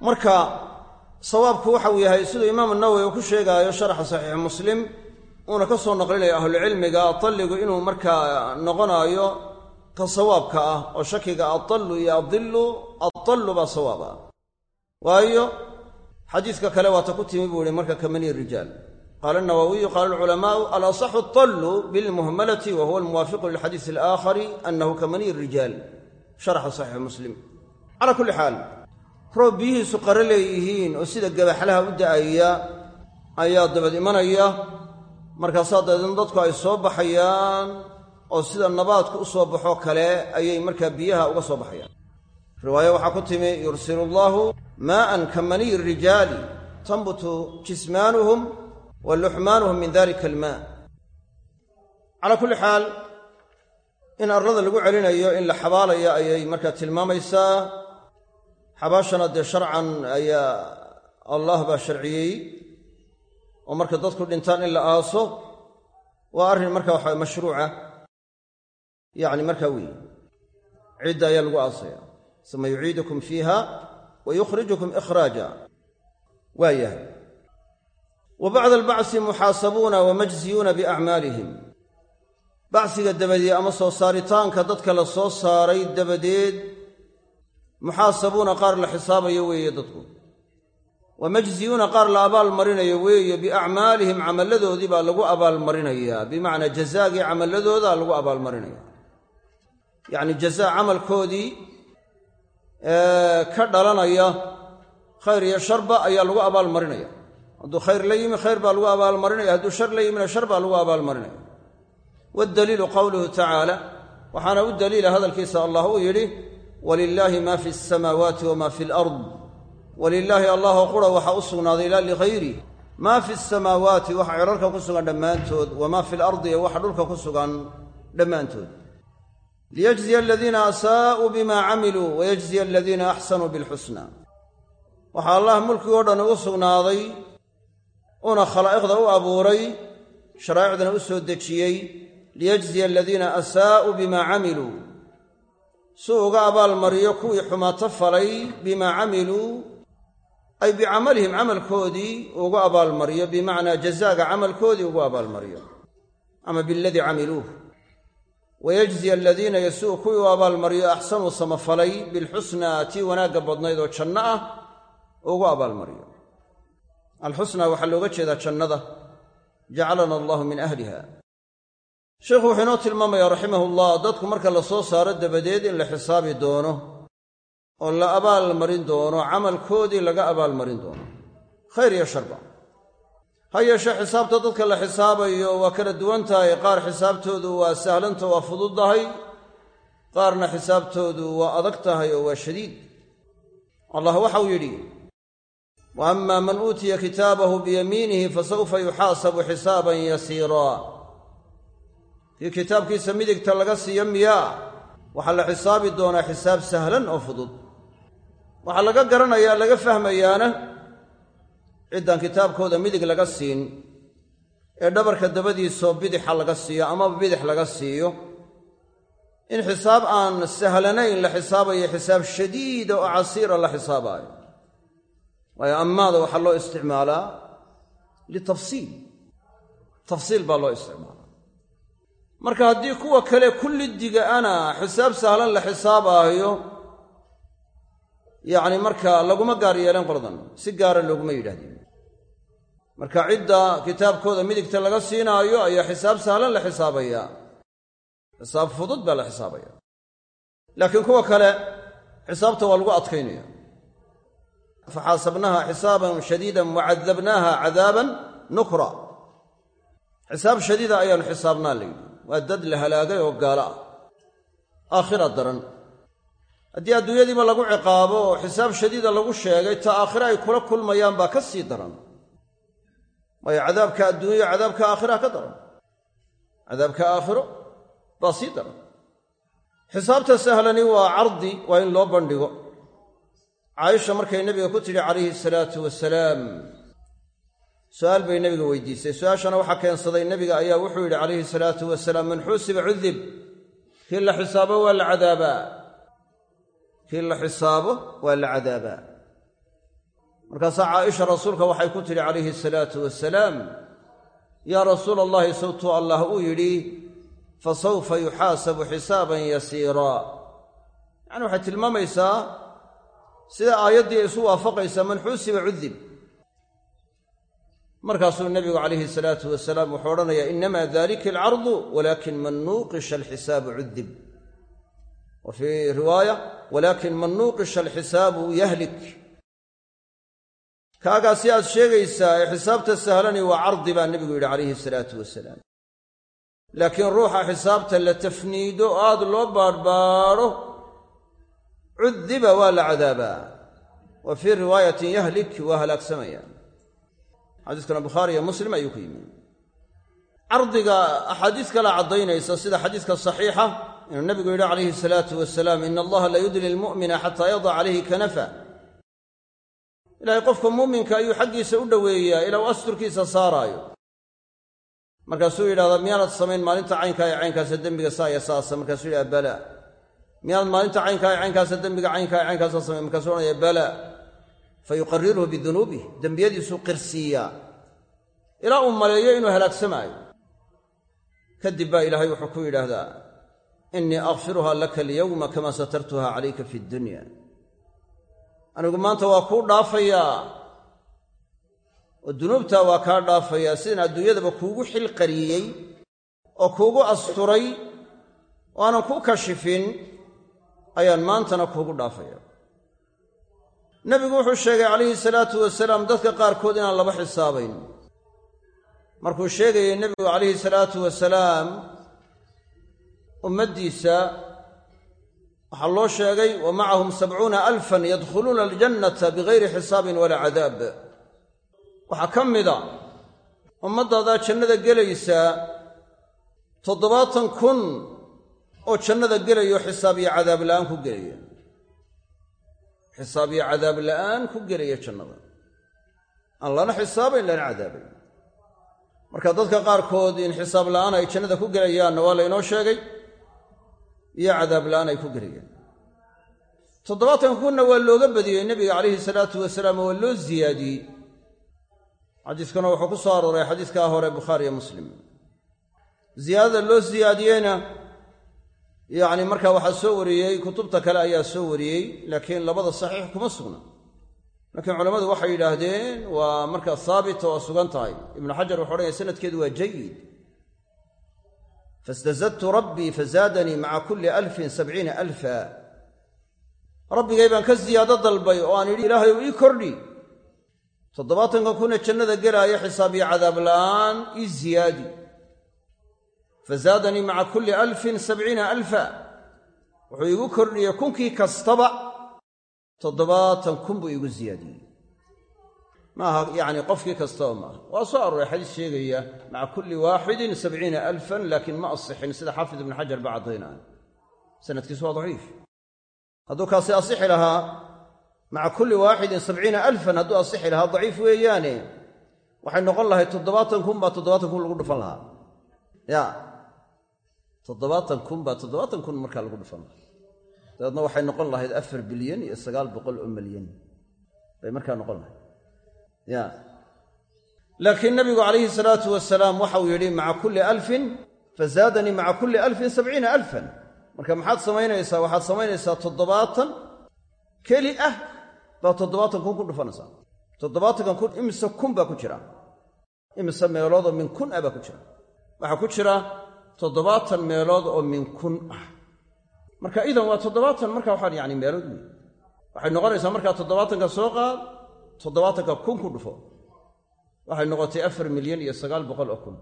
marka sawaabku waxau yahay siduu imaamu nawowi uu ku sheegaayo sharaxa saxiix muslim uuna ka soo naqlinayo ahlucilmiga atalligu inuu markaa noqonaayo ka sawaabka ah oo shakiga atallu iyo adillu atallu baa sawaab ah waayo xadiiska kale waata ku timi buu ihi marka kamani rijaal. Qaala anawawiyu qaala alculamaa'u alasaxu tallu bilmuhmalati wa huwa almuwaafiqu lilxadiis alaakhari annahu kamani rijaal. Sharaxa saxiixu muslim. Calaa kulli xaal roob biyihiisu qaro leeyihiin oo sida gabaxlaha u da'aya ayaa dabad imanaya markaasaa dabeedna dadku ay soo baxayaan oo sida nabaadku u soo baxoo kale ayay markaa biyaha uga soo baxayaan riwaayo waxaa ku timi yursilu allaahu maa'an ka maniyi rijaali tanbutu jismaanuhum wa luxmaanuhum min dalika almaa. Calaa kulli xaal in arlada lagu celinayo in la xabaalayo ayay markaa tilmaamaysaa. Xabaashana dee sharcan ayaa allah baa sharciyey. Oo marka dadku dhintaan in la aaso waa arrin marka waxa mashruuca. Yacni markaa weeye cidda ayaa lagu aasaya suma yuciidukum fiiha wa yukhrijukum ikhraaja. Waa yahay. Wa bacda albacsi muxaasabuuna wa majziyuuna biacmaalihim. Bacsiga dabadeed ama soo saaritaanka dadka la soo saaray dabadeed muxaasabuuna qaar la xisaabayo weeye dadku. Wa majziyuuna qaar la abaalmarinayo weeye biacmaalihim camalladoodii baa lagu abaalmarinayaa. Bimacnaa jazaagii camalladoodaa lagu abaalmarinaya yacni ka dhalanaya khayr iyo sharba ayaa lagu abaalmarinaya. Hadduu khayr la yimi khayr baa lagu abaalmarinaya. Hadduu shar la yimina shar baa lagu abaalmarinaya. Waddaliilu qowluhu tacaala waxaana u daliila hadalkiisa allah uu yidhi walilaahi ma fi alsamaawaati wama fi alard walilaahi allahoo qura waxaa u sugnaaday laa ligayri maa fi alsamaawaati waxa cirarka ku sugan dhammaantood wamaa fi alardi ee waxa dhulka ku sugan dhammaantood liyajziya aladiina asaa'uu bima camiluu wayajziya aladiina axsanuu bilxusna waxaa allah mulkigoo dhan ugu sugnaaday una khalaa'iqda u abuuray sharaa'icdana u soo dejiyey liyajziya aladiina asaa'uu bima camiluu si uga abaalmariyo kuwii xumaato falay bimaa camiluu ay bicamalihim camalkoodii ugu abaalmariyo bimacnaa jazaaga camalkoodii ugu abaalmariyo ama biladii camiluuh wayajziya aladiina yasuu kuwii u abaalmariyo axsanuu samafalay bilxusnaa tii wanaagga badnayd oo janno ah ugu abaalmariyo alxusnaa waxaa looga jeedaa jannada jacalana allahu min ahliha sheikhu wuxuu inoo tilmaamayaa raximahullah dadku marka la soo saaro dabadeed in la xisaabi doono oo la abaalmarin doono camalkoodii laga abaalmarin doono khayr iyo sharba ha yeeshee xisaabta dadka la xisaabayo waa kala duwan tahay qaar xisaabtoodu waa sahlanta waa fududdahay qaarna xisaabtoodu waa adag tahay oo waa shadiid. Allah waxau yidhi wa ama man uutiya kitaabahu biyamiinihi fasawfa yuxaasabu xisaaban yasiiraa kii kitaabkiisa midigta laga siiyo miyaa waxaa la xisaabi doonaa xisaab sahlan oo fudud. Waxaa laga garanayaa laga fahmayaana ciddaan kitaabkooda midig laga siin ee dhabarka dabadiisoo bidixa laga siiyo amaba bidix laga siiyo in xisaab aan sahlanayn la xisaabayo xisaab shadiida oo casiira la xisaabaayo waayo ammaada waxaa loo isticmaalaa litafsiil. Tafsiil baa loo isticmaalaa. Marka haddii kuwa kale kullidiga ana xisaab sahlan la xisaabaayo yacni marka laguma gaar yeeleen qoladan si gaara looguma yidhahdeen marka cidda kitaabkooda midigta laga siinaayo ayaa xisaab sahlan la xisaabayaa xisaab fudud baa la xisaabaya. Laakiin kuwa kale xisaabta waa lagu adkaynaya. Faxaasabnaha xisaaban shadiidan wacadabnaaha cadaaban nukra. Xisaab shadiida ayaanu xisaabnaa la yidhi. Waa dad la halaagay oo gaalo ah. Aakhira daran. Haddii adduunyadiiba lagu ciqaabo oo xisaab shadiida lagu sheegay ta aakhire ay kula kulmayaan baa ka sii daran waayo cadaabka adduunya cadaabka aakhira ka daran. Cadaabka aakhiro baa sii daran. Xisaabta sahlani waa cardi waa in loo bandhigo. Caaisha markay nebiga ku tidhi calayhi salaatu wasalaam su'aal bay nebiga weydiisay. Su'aashana waxaa keensaday nebiga ayaa wuxuu yidhi calayhi salaatu wasalaam man xuusiba cudib kii la xisaabo waa la cadaabaa. Kii la xisaabo waa la cadaabaa markaasaa caaisha rasuulka waxay ku tidhi calayhi salaatu wasalaam yaa rasuula allahi sawtuu allah uu yidhi fa sawfa yuxaasabu xisaaban yasiiraa yacani waxay tilmaamaysaa sida aayaddii isu waafaqaysaa man xuusiba cudib markaasuu nebigu calayhi salaatu wasalaam wuxuu odhanayaa inama dalika alcardu walaakin man nuuqisha alxisaabu cudib wa fii riwaaya walaakin man nuuqisha alxisaabu yahlik kaagaa si aad sheegaysaa ee xisaabta sahlani waa cardi baa nebigu yidhi calayhi salaatu wasalaam. Laakiin ruuxa xisaabta la tafniido aad loo baadhbaadho cudiba waa la cadaabaa. Wa fii riwaayatin yahlik waa halaagsamaya xadiiskana bukhaari iyo muslim ayuu ku yimi cardiga axaadiis kala caddaynaysa sida xadiiska saxiixa inuu nebigu yidhi calayhi salaatu wasalaam ina allaha la yudli lmu'mina xataa yadac calayhi kanafa ilaahay qofka muuminka ayuu xaggiisa u dhoweeyaa ilaa uu asturkiisa saaraayo. Markaasuu yidhahdaa miyaanad samayn maalinta caynkaa ee caynkaasa dembiga saa iyo saasa. Markaasuu yidhahda bala miyaanad maalinta caynkaa ee caynkaasa dembiga caynkaa ee caynkaasa samayn. Markaasuu odhanaya bala fa yuqariruhu bidunuubih dembiyadiisuu qirsiiyaa. Ilaa uu maleeyo inuu halaagsamaayo kadib baa ilaahay wuxuu ku yidhaahdaa innii akfiruha laka alyawma kamaa satartuha calayka fi ddunya anigu maanta waa kuu dhaafayaa oo dunuubtaa waa kaa dhaafayaa sidaan adduunyadaba kuugu xil qariyey oo kuugu asturay oo aanan ku kashifin ayaan maantana kuugu dhaafaya. Nebigu wuxuu sheegay calayhi salaatu wasalaam dadka qaarkood inaan laba xisaabayn. Markuu sheegayay nebigu calayhi salaatu wasalaam ummaddiisa waxaa loo sheegay wa macahum sabcuuna alfan yadkhuluuna aljannata bigayri xisaabin walaa cadaab. Waxaa ka mida ummaddaadaa jannada gelaysaa toddobaatan kun oo jannada gelayo xisaab iyo cadaab la'aan ku gelaya. Xisaab iyo cadaab la'aan ku gelaya jannada. Aan lana xisaabayn lana cadaabayn. Marka dadka qaarkood in xisaab la'aan ay jannada ku gelayaanna waa laynoo sheegay iyo cadaab la'aan ay ku gelayaan toddobaatan kunna waa looga badiyey nebiga calayhi salaatu wasalaam waa loo siyaadiyey xadiiskuna wuxuu ku soo arooray xadiiskaa hore bukhaari iyo muslim. Ziyaadada loo siyaadiyeyna yacni markaa waxaa soo wariyey kutubta kale ayaa soo wariyey laakiin labada saxiix kuma sugna. Laakiin culammadu waxay yidhaahdeen waa markaa haabita oo sugan tahay. Ibnu xajar wuxu odhanaya sanadkeedu waa jayid fastazadtu rabbii fazaadanii maca kulli alfin sabciina alfa rabbigay baan ka siyaado dalbay oo aan yidhi ilaahay u ii kordhi toddobaatanka kuna jannada gelaayo xisaab iyo cadaab la'aan ii ziyaadi fazaadanii maca kulli alfin sabciina alfa wuxuu iigu kordhiyey kunkii kastaba toddobaatan kun iigu ziyaadiyey maaha yacni qofkii kastaba maaha. Waa soo arooray xadiis sheegaya maca kulli waaxidin sabciina alfan laakiin ma asixin sida xaafid ibnu xajar baa caddaynaya sanadkiisu waa daciif. Hadduu kaasi asixi lahaa maca kulli waaxidin sabciina alfan hadduu asixi lahaa daciif weeyaane waxay noqon lahayd toddobaatan kun baa toddobaatan kun lagu dhufan lahaa. Ya toddobaatan kun baa toddobaatan kun markaa lagu dhufan lahaa. Dabeedna waxay noqon lahayd afar bilyan iyo sagaal ya. Laakiin nabigu calayhi salaatu wasalaam waxau yidhi maca kulli alfin fazaadanii maca kulli alfin sabciina alfan. Marka maxaad samaynaysaa? Waxaad samaynaysaa toddobaatan keli ah baa toddobaatan kun ku dhufanaysaa. Toddobaatankan kun imise kun baa ku jira. Imise meelood oo min kun ah baa ku jira. Waxaa ku jira toddobaatan meelood oo min kun ah. Marka idan waa toddobaatan marka waxaan yani meelood wey waxay noqonaysaa markaa toddobaatanka soo qaad toddobaatanka kun ku dhufo waxay noqotay afar milyan iyo sagaal boqol oo kun.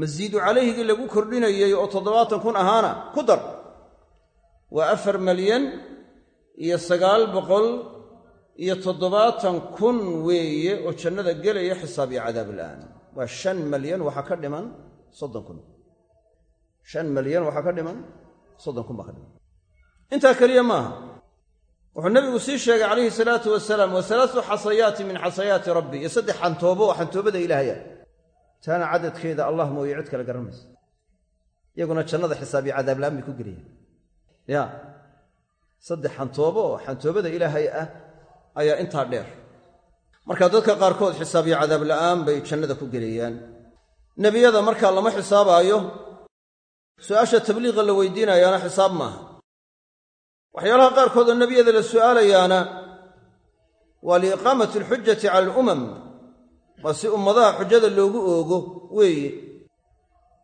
Masiidu calayhigii lagu kordhinayey oo toddobaatan kun ahaana ku dar waa afar malyan iyo sagaal boqol iyo toddobaatan kun weeye oo jannada gelaya xisaab iyo cadaab la'aan. Waa shan malyan waxaa ka dhiman soddon kun. Shan malyan waxaa ka dhiman soddon kun baa ka dhiman. Intaa keliya maaha wuxuu nabigu sii sheegay calayhi salaatu wasalaam wa halaatu xasayaati min xasayaati rabbi. Iyo saddex xantoobo oo xantoobada ilaahaya taana cadadkeeda allah mooye cid kale garanmaysa. Iyaguna jannada xisaab iyo cadaab la'aan bay ku gelayaan ya saddex xantoobo oo xantoobada ilaahay ah ayaa intaa dheer. Marka dadka qaarkood xisaab iyo cadaab la'aan bay jannada ku gelayaan nebiyada markaa lama xisaabaayo su'aasha tabliiqa la weydiinayaana xisaab maaha waxyaalaha qaarkood oo nebiyada la su'aalayaana waa liiqaamati alxujati cala alumam waa si ummadaha xujada loogu oogo weeye.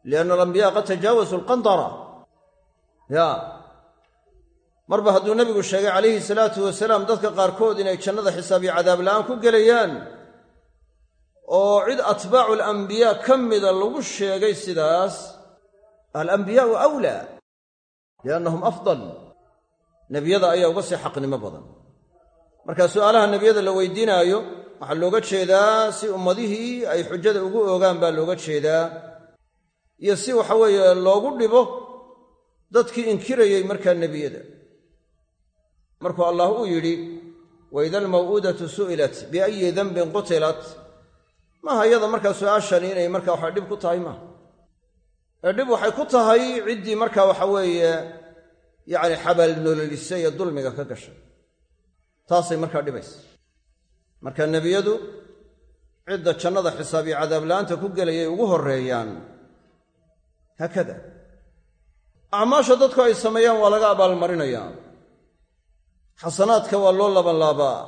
Lianna alambiyaa qad tajaawasu alqandara. Ya. Marba hadduu nebigu sheegay calayhi salaatu wasalaam dadka qaarkood inay jannada xisaab iyo cadaab la'aan ku gelayaan. Oo cid atbaacu alambiyaa ka mida lagu sheegay sidaas alambiyaau awlaa liannahum afdal nebiyada ayaa uga sii xaqnimo badan. Marka su'aalaha nebiyada la weydiinaayo waxaa looga jeedaa si ummadihii ay xujada ugu oogaan baa looga jeedaa. Iyo si waxa weeye loogu dhibo dadkii inkirayey markaa nebiyada. Markuu allah uu yidhi waida almaw'uudatu su'ilat biayi denbin qutilat. Maaha iyada markaa su'aashani inay markaa waxa dhib ku tahay maaha. Ee dhib waxay ku tahay ciddii markaa waxa weeye yacni xabal nololisa iyo dulmiga ka gashay. Taasay markaa dhibaysa marka nebiyadu cidda jannada xisaab iyo cadaab-la'aanta ku gelayay ugu horreeyaan haakada acmaasha dadku ay sameeyaan waa laga abaalmarinayaa xasanaadka waa loo labanlaabaa.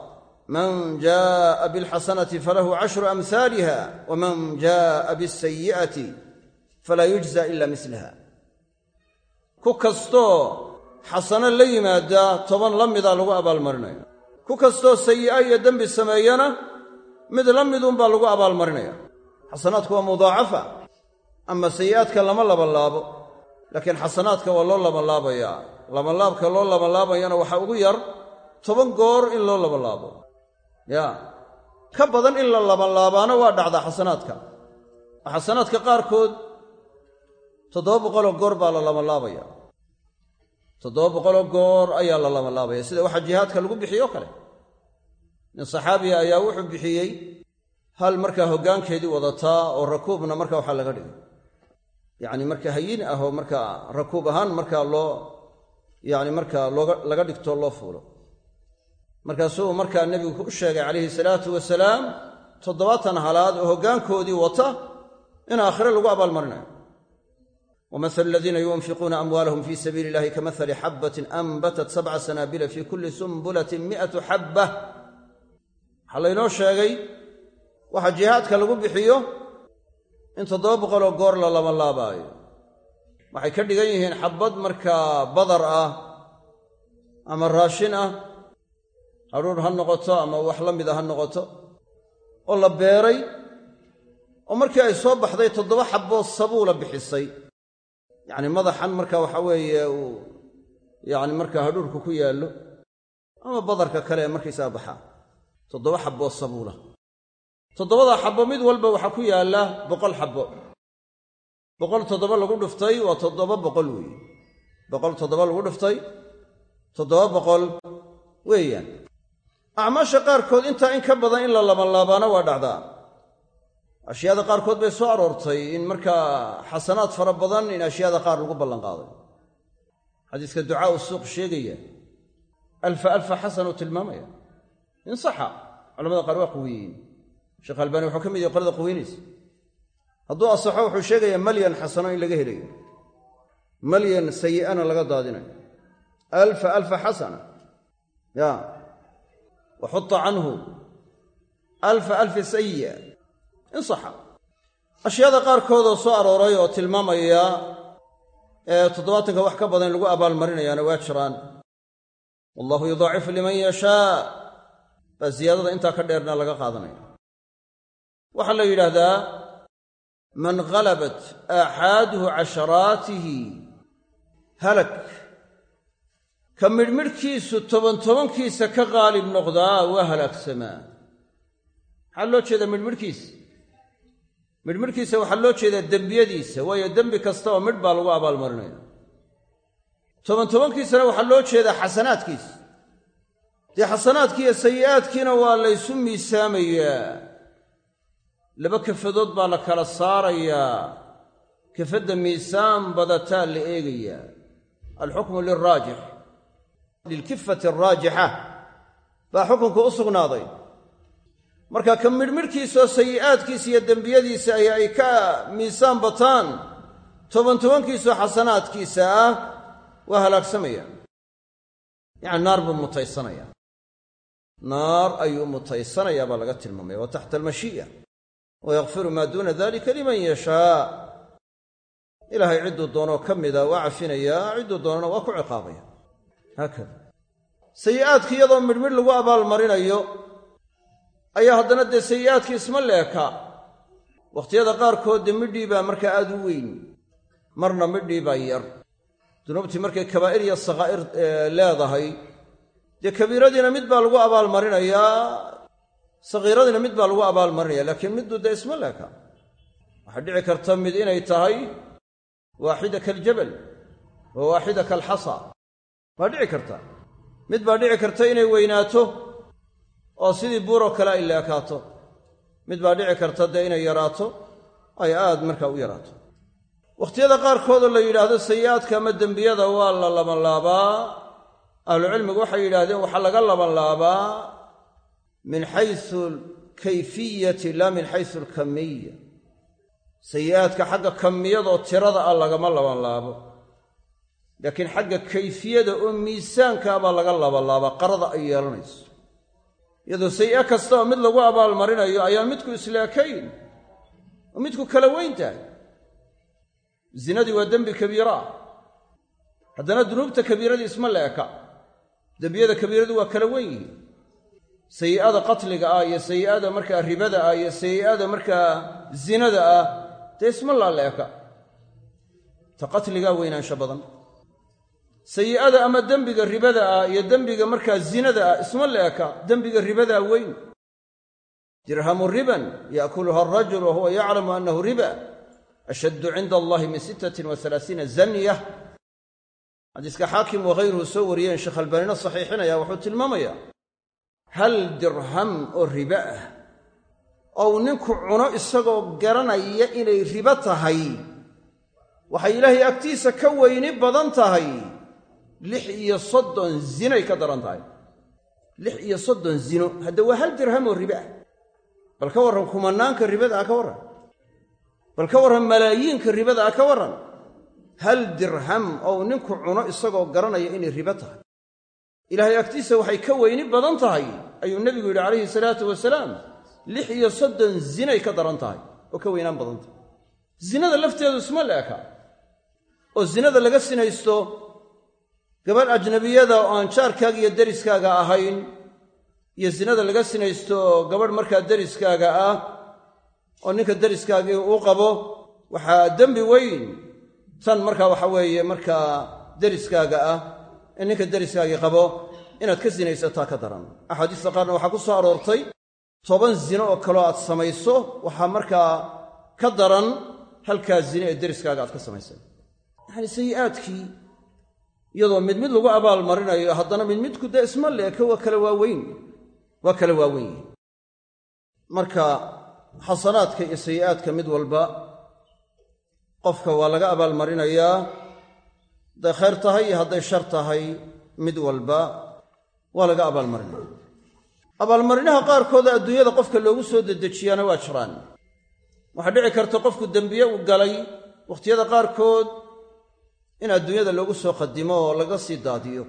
Man jaaa bilxasanati falahu cashru amhaaliha waman jaaa bisayi'ati falaa yujza ila mislaha ku kastoo xasano la yimaada toban la mida lagu abaalmarinaya ku kastoo sayi'a iyo dembi sameeyana mid la midunbaa lagu abaalmarinaya xasanaadku waa mudaacafa ama sayi'aadka lama labanlaabo laakiin xasanaadka waa loo labanlaabayaa labanlaabka loo labanlaabayana waxaa ugu yar toban goor in loo labanlaabo ya ka badan in la labanlaabaana waa dhacdaa xasanaadka xasanaadka qaarkood toddoba boqoloo goor baa la labanlaabaya toddoba boqoloo goor ayaa la labanlaabaya sida waxaa jihaadka lagu bixiyo kale. Nin saxaabiya ayaa wuxuu bixiyey hal markaa hoggaankeedii wadataa oo rakuubna marka waxaa laga dhigay. Yacni marka hayin ah oo markaa rakuub ahaan markaa loo yacni markaa looga laga dhigto loo fuulo. Markaasuu markaa nebigu u sheegay calayhi salaatu wasalaam toddobaatan halaad oo hoggaankoodii wata in aakhire lagu abaalmarinayo wamahalu aladiina yunfiquuna amwaalahum fii sabiili illahi kamahali xabbatin anbatat sabca sanaabila fii kulli sumbulatin mi'atu xabba waxaa laynoo sheegay waxa jihaadka lagu bixiyo in toddoba boqoloo goor la labanlaabaayo waxay ka dhigan yihiin xabbad markaa badar ah ama raashin ah hadhuur ha noqoto ama wax la mida ha noqoto oo la beeray oo markii ay soo baxday toddoba xabboo sabuula bixisay yacni madaxan marka waxa weeye uu yacni markaa hadhuurku ku yaallo ama badarka kale ee markaysaga baxaa toddoba xabboo sabuula. Toddobadaa xabbo mid walba waxaa ku yaalla boqol xabbo. Boqol toddoba lagu dhuftay waa toddoba boqol weeye boqol toddoba lagu dhuftay toddoba boqol weeyaan. Acmaasha qaarkood intaa in ka badan in la labanlaabaana waa dhacdaa ashyaada qaarkood bay soo aroortay in markaa xasanaad fara badan in ashyaada qaar lagu ballanqaaday. Xadiiska ducaau suuq sheegaya. Alfa alfa xasanuu tilmaamaya. Insaxa culamada qaar waa quwiyeyin sheekh albaani wuxuu ka mid yahay qolada quweynaysa hadduu asaxo wuxuu sheegayaa malyan xasano in laga helayo. Malyan sayi'ana laga daadinayo. Alfa alfa xasana. Ya wa xuta canhu. Alfa alfi sayi'a insaxa ashyaada qaarkoodoo soo arooray oo tilmaamaya ee toddobaatanka wax ka badan in lagu abaalmarinayaana waa jiraan. Wallahu yudaacifu liman yashaa baa ziyaadada intaa ka dheerna laga qaadanaya. Waxaa la yidhaahdaa man halabat aaxaaduhu casharaatihi halak. Ka midhmidhkiisu toban tobankiisa ka qaalib noqdaa waa halaagsamaa. Maxaa loo jeedaa midhmidhkiisa midhmidhkiisa waxaa loo jeedaa dembiyadiisa waayo dembi kasta oo midh baa lagu abaalmarinaya toban tobankiisana waxaa loo jeedaa xasanaadkiisa. Dee sayi'aadkiina waa laysu miisaamayaa. Laba kafadood baa la kala saarayaa. Kafadda miisaan badataa la eegayaa. Alxukmu lilraajix lilkifati alraajixa baa xukunku u sugnaaday marka ka midhmidhkiisaoo sayi'aadkiisa iyo dembiyadiisa ay ay ka miisaan bataan toban tobankiisoo xasanaadkiisa ah waa halaagsamaya yacni naar buu mutaysanaya naar ayuu mutaysanayaa baa laga tilmaamaya. Waa taxta almashii'a. Wayakfiru maa duuna dalika liman yashaa. Ilaahay cidduu doonoo ka mida waa cafinayaa cidduu doonana waa ku ciqaabaya. Haakada. Sayi'aadki iyadoo midhmidh lagu abaalmarinayo ayaa haddana dee sayi'aadkii isma leeka. Wakhtiyada qaarkood dee midhii baa markaa aad u weyn. Marna midhii baa yar. Dunuubtii markay kabaa'ir iyo sakhaa'ir leedahay dee kabiiradiina mid baa lagu abaalmarinayaa sakhiiradiina mid baa lagu abaalmarinaya laakiin middu dee isma leeka. Waxaa dhici karta mid inay tahay waaxida kaljabal wa waaxida kalxasa. Waa dhici karta. Mid baa dhici karta inay weynaato oo sidii buuroo kale ay leekaato. Mid baa dhici karta dee inay yaraato ay aad markaa u yaraato. Wakhtiyada qaarkoodoo la yidhaahdo sayi'aadka ama dembiyada waa la labanlaabaa. Ahlucilmigu waxay yidhaahdeen waxaa laga labanlaabaa min xaysu alkayfiyati laa min xaysu alkamiya sayi'aadka xagga kamiyadoo tirada ah lagama labanlaabo. Laakiin xagga kayfiyada oo miisaankaa baa laga labanlaabaa qarada ay yeelanayso iyadoo sayi'e kasta oo mid lagu abaalmarinayo ayaan midku isleekayn oo midku kala weyn tahay. Zinadii waa dembi kabiira. Ah haddana dunuubta kabiiradii isma leeka. Dembiyada kabiiradu waa kala wen yihiin. Sayi'ada qatliga ah iyo sayi'ada markaa ribada ah iyo sayi'ada markaa zinada ah dee isma laa leeka. Ta qatligaa weynaansho badan sayi'ada ama dembiga ribada ah iyo dembiga markaa zinada ah isma leeka dembiga ribadaa weyn. Dirhamu riban yaakuluha arajul wa huwa yaclamu annahu riba ashaddu cinda allahi min sittatin wa alaasiina zanya xadiiska xaakim wakhayruhu soo wariyeen sheekh albaanina saxiixinaya wuxuu tilmaamayaa hal dirham oo ribo ah ou ninku cuno isagoo garanaya inay ribo tahay waxay ilaahay agtiisa ka weyni badan tahay lix iyo soddon zinay ka daran tahay. Lix iyo soddon zino. Hadda waa hal dirham oo ribo ah. Bal ka warran kumanaanka ribada ah ka warran. Bal ka warran malaayiinka ribada ah ka warran. Hal dirham ou ninku cuno isagoo garanaya inay ribo tahay. Ilaahay agtiisa waxay ka weyni badan tahay ayuu nebigu yidhi calayhi salaatu wasalaam lix iyo soddon zinay ka daran tahay oo ka weynaan badan tahay. Zinada lafteedu isma leeka. Oo zinada laga sinaysto gabadh ajnabiyada oo aan jaarkaaga iyo deriskaaga ahayn iyo zinada laga sinaysto gabadh markaa deriskaaga ah oo ninka deriskaagii uu qabo waxaa dembi weyn. Tan markaa waxa weeye markaa deriskaaga ah ee ninka deriskaagii qabo inaad ka sinaysataa ka daran. Axaadiista qaarna waxaa ku soo aroortay toban zino oo kaloo aad samayso waxaa markaa ka daran halkaa zine ee deriskaaga aad ka samaysay yacani sayi'aadkii iyadoo mid mid lagu abaalmarinayo haddana mid midku dee isma leeka waa kala waaweyn. Waa kala waaweyn. Yihin marka xasanaadka iyo sayi'aadka mid walba qofka waa laga abaalmarinayaa hadday khayr tahay iyo hadday shar tahay mid walba waa laga abaalmarinaya abaalmarinaha qaarkooda adduunyada qofka loogu soo dedejiyaana waa jiraan. Waxaa dhici karta qofku dembiye uu galay wakhtiyada qaarkood in adduunyada loogu soo qadimo oo laga sii daadiyo.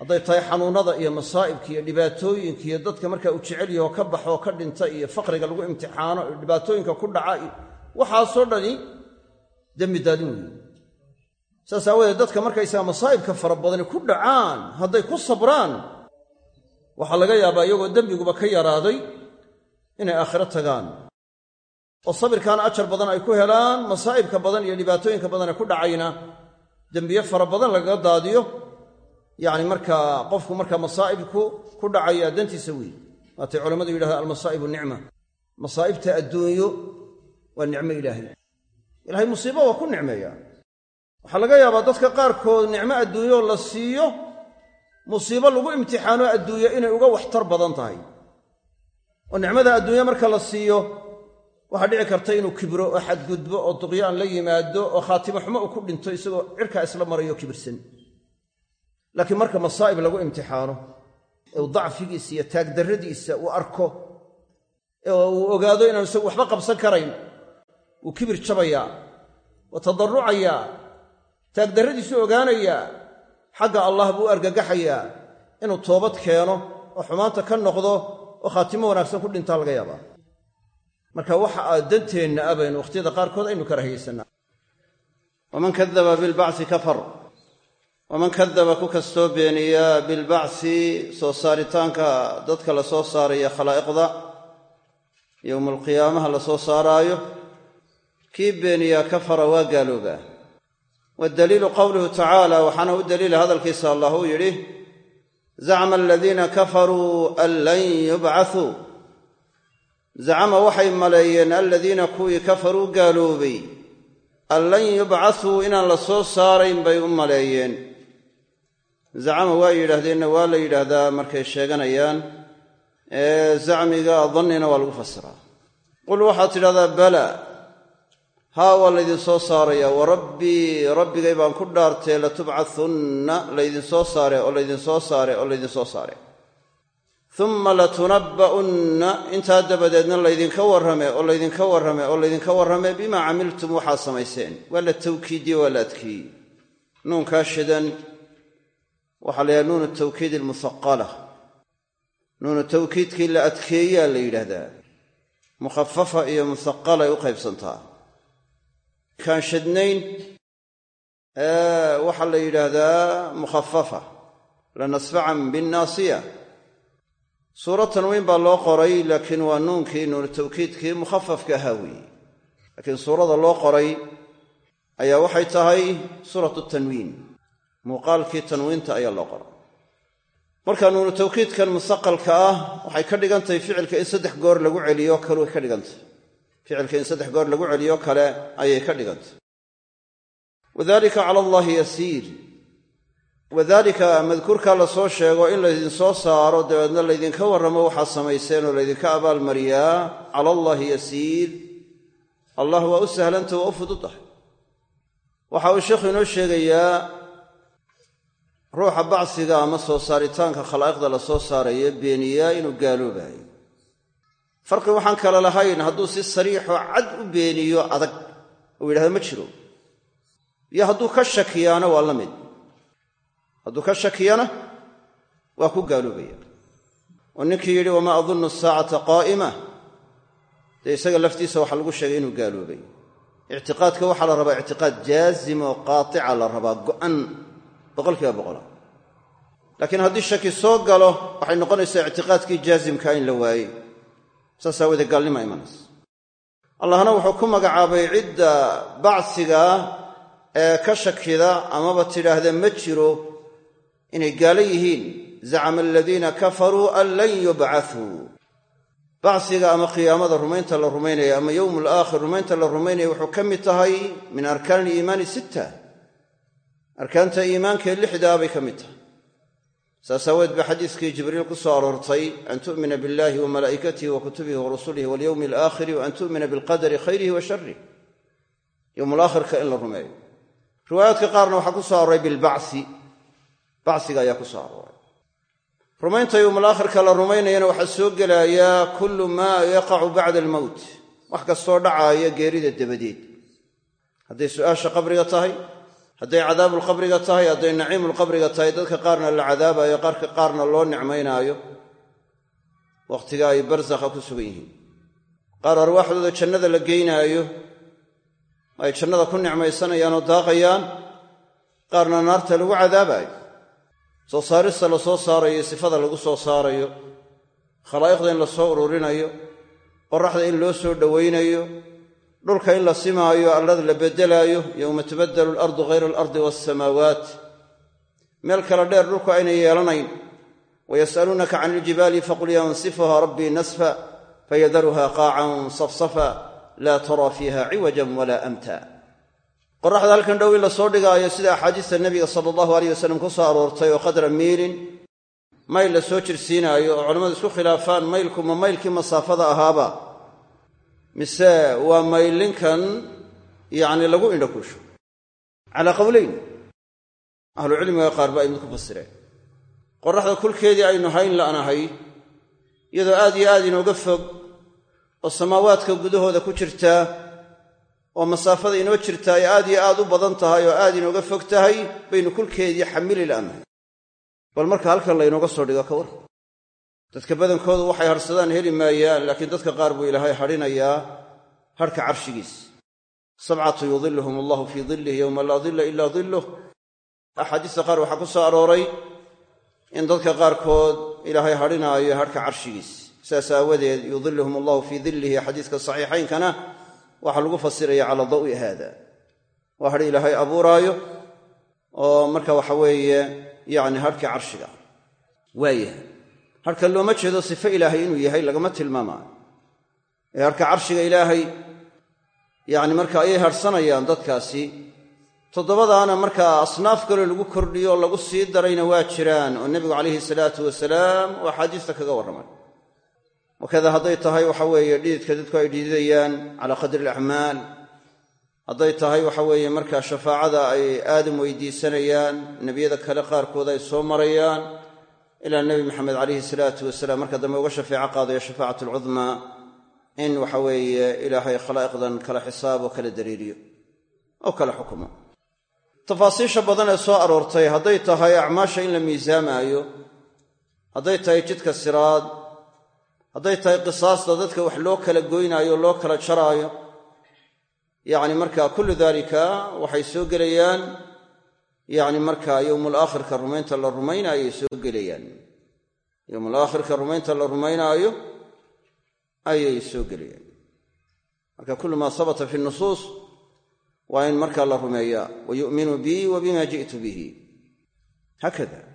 Hadday tahay xanuunnada iyo masaa'ibka iyo dhibaatooyinka iyo dadka markaa uu jecel yaho ka baxo ka dhinta iyo faqriga lagu imtixaano iyo dhibaatooyinka ku dhaca iyo waxaasoo dhani dembi daadin weeye saas aawadeed dadka markaysaga masaa'ibka fara badani ku dhacaan hadday ku sabraan waxaa laga yaabaa iyagoo dembiguba ka yaraaday inay aakhiro tagaan oo sabirkaana ajar badan ay ku helaan masaa'ibka badan iyo dhibaatooyinka badan ee ku dhacayna dembiye fara badan lagaga daadiyo yacni markaa qofku markaa masaa'ibku ku dhacaya dantiisa weeye waatay culammadu yidhahdaan almasaa'ibu nicma. Masaa'ibta adduunyo waa nicmo ilaahay. Ilahay musiibo waa ku nicmeeyaa. Waxaa laga yaabaa dadka qaarkood nicmo adduunyoo la siiyo musiibo lagu imtixaano adduunye inay uga waxtar badan tahay. Oo nicmada adduunye marka la siiyo waxaa dhici karta inuu kibro oo xadgudbo oo duqyaan la yimaado oo khaatimo xumo uu ku dhinto isagoo cirkaa isla marayo kibirsan. Laakiin marka masaa'ib lagu imtixaano ee dacfigiisa iyo taagdarradiisa uu arko oo uu ogaado inaanu isagu waxba qabsan karayn wuu kibir jabayaa waa tadarrucayaa taagdarradiisu ogaanayaa xagga allah buu u argagaxayaa inuu toobad keeno oo xumaanta ka noqdo oo khaatimo wanaagsan ku dhintaa laga yaabaa marka waxa aa danteenna ah baynu wakhtiyada qaarkood aynu karahaysanaa waman kadaba bilbacsi kafar waman kadaba ku kastoo beeniya bilbacsi soo saaritaanka dadka la soo saaraya khalaa'iqda yowma alqiyaamaha la soo saaraayo kii beeniyaa kafara waa gaaloobaa waddaliilu qowluhu tacaala waxaana u daliila hadalkiisa allah uu yidhi zacma aladiina kafaruu an lan yubcathuu zacama waxay maleeyeen aladiina kuwii kafaruu gaaloobay an lan yubcathuu inaan la soo saarayn bay u maleeyeen zacama waa yidhaahdeenna waa la yidhaahdaa markay sheeganayaan ee zacmiga dannina waa lagu fasiraa qul waxaad tidhahdaa bala haa waa laydinsoo saarayaa wa rabbii rabbigay baan ku dhaartee latubcathunna laydinsoo saare oo laydinsoo saare oo laydinsoo saare uma latunabba'unna intaa dabadeedna laydinka warrame oo laydinka warrame oo laydinka warrame bimaa camiltum waxaad samayseen. Waa la tawkiidiye waa la adkeeyey. Nuunkaa shidan waxaa la yidhaha nuunu tawkiid almuhaqala nuunu tawkiidkii la adkeeyaa la yidhaahdaa. Mukhafafa iyo muhaqalay u qaybsantaa. Kaan shadnayn waxaa la yidhaahdaa mukhafafa lanasfacan binnaasiya suuro tanwiin baa loo qoray laakiin waa nuunkii nuunu tawkiidkii mukhafafka ahaa weeye. Laakiin suurada loo qoray ayaa waxay tahay suuratu tanwiin. Muuqaalkii tanwiinta ayaa loo qoray. Marka nuunu tawkiidkan musaqalka ah waxay ka dhigan tahay ficilka in saddex goor lagu celiyo kaleu ka dhigantahy ficilka in saddex goor lagu celiyo kale ayay ka dhigantay. Wadalika cala allaahi yasiir wadaalika madkuurkaa la soo sheego in laydinsoo saaro dabeedna laydinka warramo waxaad samayseen oo laydinka abaalmariyaa cala allaahi yasiir allah waa u sahlanta waa u fududahay waxa uu sheekhu inoo sheegayaa ruuxa bacsiga ama soo saaritaanka khalaa'iqda la soo saarayo beeniyaa inuu gaaloobayo. Farqi waxaan kale lahayn hadduu si sariixoo cad u beeniyo adag uu yidhahdo ma jiro. Iyo hadduu ka shakiyaana waa la mid hadduu ka shakiyana waa ku gaaloobaya. Oo ninkii yidhi wamaa adunnu asaacata qaa'ima? Dee isaga laftiisa waxaa lagu sheegay inuu gaaloobay. Ictiqaadka waxaa la rabaa ictiqaad jaazim oo qaatica la rabaa go'an boqolkiiba boqola laakiin haddii shaki soo galo waxay noqonaysaa ictiqaadkii jaazimkaa in la waayey. Saas aawoodee gaalnima imanaysa. Allahna wuxuu ku magacaabay cidda bacsiga ee ka shakida amaba tidhaahda ma jiro inay gaalo yihiin zacama aladiina kafaruu an lan yubcathuu bacsiga ama qiyaamada rumaynta la rumaynaya ama yowm alaakhir rumaynta la rumaynaya wuxuu ka mid tahay min arkaan aliimaani sitta. Arkaanta iimaankaee lixdaa bay ka mid tahay. Saas aaweed ba xadiiskii jibriil ku soo aroortay an tu'mina billahi wa malaa'ikatihi wa kutubihi wa rusulihi walyowmi alaakhiri wa an tu'mina bilqadari khayrihi wa sharih yowm alaakhirka in la rumeeyo. Riwaayaadka qaarna waxaa ku soo arooray bilbacsi bacsiga ayaa ku soo arooray. Rumaynta yowmalaakhirka la rumaynayana waxaa soo gelayaa kullu maa yaqacu bacda almowt wax kastoo dhacaaya geerida dabadeed. Hadday su'aasha qabriga tahay hadday cadaabulqabriga tahay hadday naciimulqabriga tahay dadka qaarna la cadaabayo qaarka qaarna loo nicmaynaayo wakhtiga ay barsakha ku sugan yihiin. Qaar arwaaxdooda jannada la geynaayo ay jannada ku nicmaysanayaan oo daaqayaan qaarna naarta lagu cadaabayo soo saarista la soo saarayo sifada lagu soo saarayo khalaa'iqda in la soo ururinayo qoraxda in loo soo dhowaynayo dhulka in la simaayo allada la beddelaayo yowma tubaddalu alardu hayra alardi waasamaawaat meel kale dheer dhulku aynay yeelanayn. Wayas'aluunaka can iljibaali faqul yansifuha rabbii nasfa fayadaruha qaacan safsafa laa taraa fiiha ciwajan walaa amta qoraxda halkan dhow in la soo dhigaayo sida axaadiista nebiga sala allahu aleyh wasalam ku soo aroortay oo qadra miilin mayl la soo jirsiinaayo oo culammadu isku khilaafaan maylku ma maylkii masaafada ahaaba. Mise waa maylinkan yacni lagu indhakuusho calaa qowleyn ahlucilmiga qaar ba ay mid fasireen. Qoraxda kulkeedii aynu hayn la'nahay iyadoo aad iyo aad inooga fog oo samaawaadka gudahooda ku jirtaa oo masaafada inoo jirtaa ay aad iyo aad u badan tahay oo aad inooga fog tahay baynu kulkeedii xamili la'nahay. Bal marka halkan laynooga soo dhigo ka war. Dadka badankoodu waxay harsadaan heli maayaan laakiin dadka qaar buu ilaahay hadhinayaa harhka carshigiis. Sabcatu yudiluhum allahu fii dilih yowma laa dilla ila diluh axaadiista qaar waxaa ku soo arooray in dadka qaarkood ilaahay hadhinaayo harhka carshigiis. Sidaas aawadeed yudiluhum allahu fii dilihi xadiiska saxiixaynkana waxaa lagu fasiraya calaa dawi haada. Waa hadh ilaahay abuuraayo. Oo marka waxa weeye yacni harhkii carshiga waayahay harhka looma jeedo sifo ilaahay inuu yahay lagama tilmaamaayo ee harhka carshiga ilaahay yacni marka ayay harhsanayaan dadkaasi toddobadaana markaa asnaaf kaloo lagu kordhiyo oo lagu sii darayna waa jiraan. Oo nebigu calayhi salaatu wasalaam oo axaadiista kaga warramay wakada hadday tahay waxa weeye dhididka dadku ay dhididayaan calaa qadri alacmaal hadday tahay waxa weeye markaa shafaacada ay aadam weydiisanayaan nebiyada kale qaarkood ay soo marayaan ilaa nebi maxamed calayhi salaatu wasalaam. Marka dambe uga shafeeco qaadayo shafaacat alcudmaa in waxa weeye ilaahay khalaa'iqdan kala xisaabo kala dariiriyo oo kala xukumo. Tafaasiisha badan ee soo aroortay hadday tahay acmaasha in la miisaamaayo hadday tahay jidka siraad hadday tahay qisaasta dadka wax loo kala goynaayo loo kala jaraayo. Yacni marka kullu daalika waxay soo gelayaan. Yacni marka yowmul aakhirka rumaynta la rumaynaayo ay soo gelayaan. Yowmul aakhirka rumaynta la rumaynaayo ayay soo gelayaan. Marka kullu maa sabata fi nusuus waa in markaa la rumeeyaa. Wa yu'minu bii wa bima ji'tu bihi. Haakada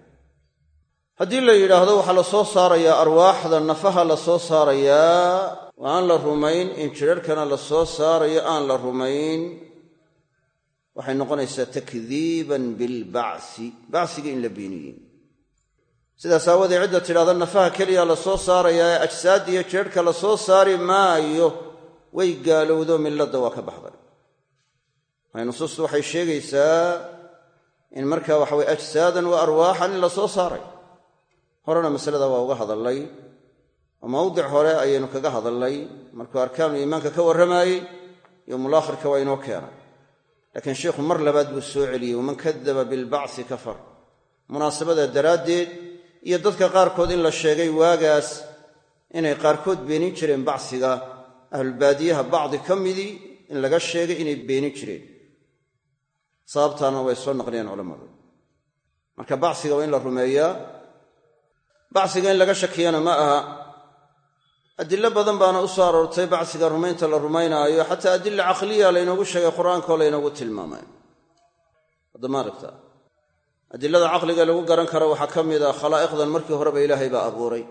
haddii la yidhaahdo waxaa la soo saarayaa arwaaxda nafaha la soo saarayaa oo aan la rumayn in jirarhkana la soo saarayo aan la rumayn waxay noqonaysaa takdiiban bilbacsi bacsigii in la beeniyey sidaas aawoodee cidda tidhahda nafaha keliya la soo saarayaa ee ajsaaddiiyo jirarhka la soo saari maayo way gaalowdo milladda waa ka baxday. Waayo nusuustu waxay sheegaysaa in marka waxa weye ajsaadan wa arwaaxan in la soo saaray horena masalada waa uga hadallay oo mawdic hore ayaynu kaga hadalnay markuu arkaanu iimaanka ka warramaayey yowmul aakhirka waa inoo keenay laakiin sheikhu mar labaad buu soo celiyey waman kadaba bilbacsi kafar. Munaasabada daraaddeed iyo dadka qaarkood in la sheegay waagaas inay qaarkood beenin jireen bacsiga ahlulbaadiyaha bacdi ka midii in laga sheegay inay beenin jireen. Sababtaana way soo naqliyeen culammadu marka bacsiga waa in la rumeeyaa bacsiga in laga shakiyana ma aha. Adilo badan baana u soo aroortay bacsiga rumaynta la rumaynaayo. Xataa adila caqliya laynoogu sheegay qur'aankoo laynoogu tilmaamay. Haddama aragta. Adilada caqliga lagu garan karo waxaa ka mid a khalaa'iqdan markii horeba ilaahay baa abuuray.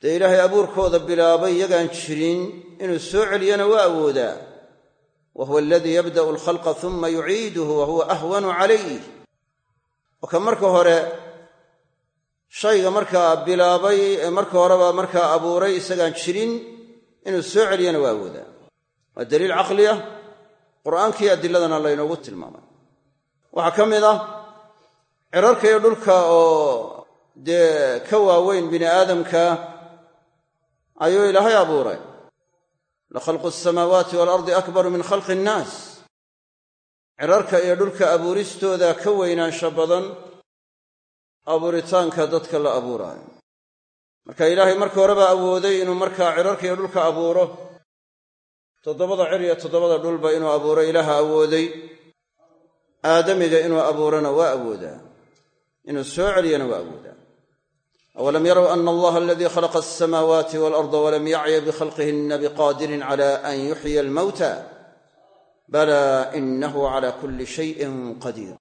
Dee ilaahay abuurkooda bilaabay yagaan jirin inuu soo celiyana waa awoodaa. Wa huwa aladii yabda'u alkhalqa uma yuciiduhu wa huwa ahwanu calayh oo ka marka hore shayga markaa bilaabay ee marka horeba markaa abuuray isagaan jirin inuu soo celiyana waa awoodaa waa daliil caqli ah. Qur'aankii adiladana laynoogu tilmaamay. Waxaa ka mid ah cirarka iyo dhulka oo dee ka waaweyn bini aadamka ayuu ilaahay abuuray. La khalqu asamaawaati waalardi akbaru min khalqi innaas cirarka iyo dhulka abuuristooda ka weynaansha badan abuuritaanka dadka la abuuraayo. Marka ilaahay marka horeba awooday inuu markaa cirarka iyo dhulka abuuro. Toddobada cir iyo toddobada dhulba inuu abuuro ilaaha awooday. Aadamiga inuu abuurona waa awoodaa. Inuu soo celiyana waa awoodaa. Awalam yarow ana allaha aladii khalaqa alsamaawaati waalarda walam yacya bikhalqihina biqaadirin cala an yuxyiya almawta. Bala inahu cala kulli shayin qadiir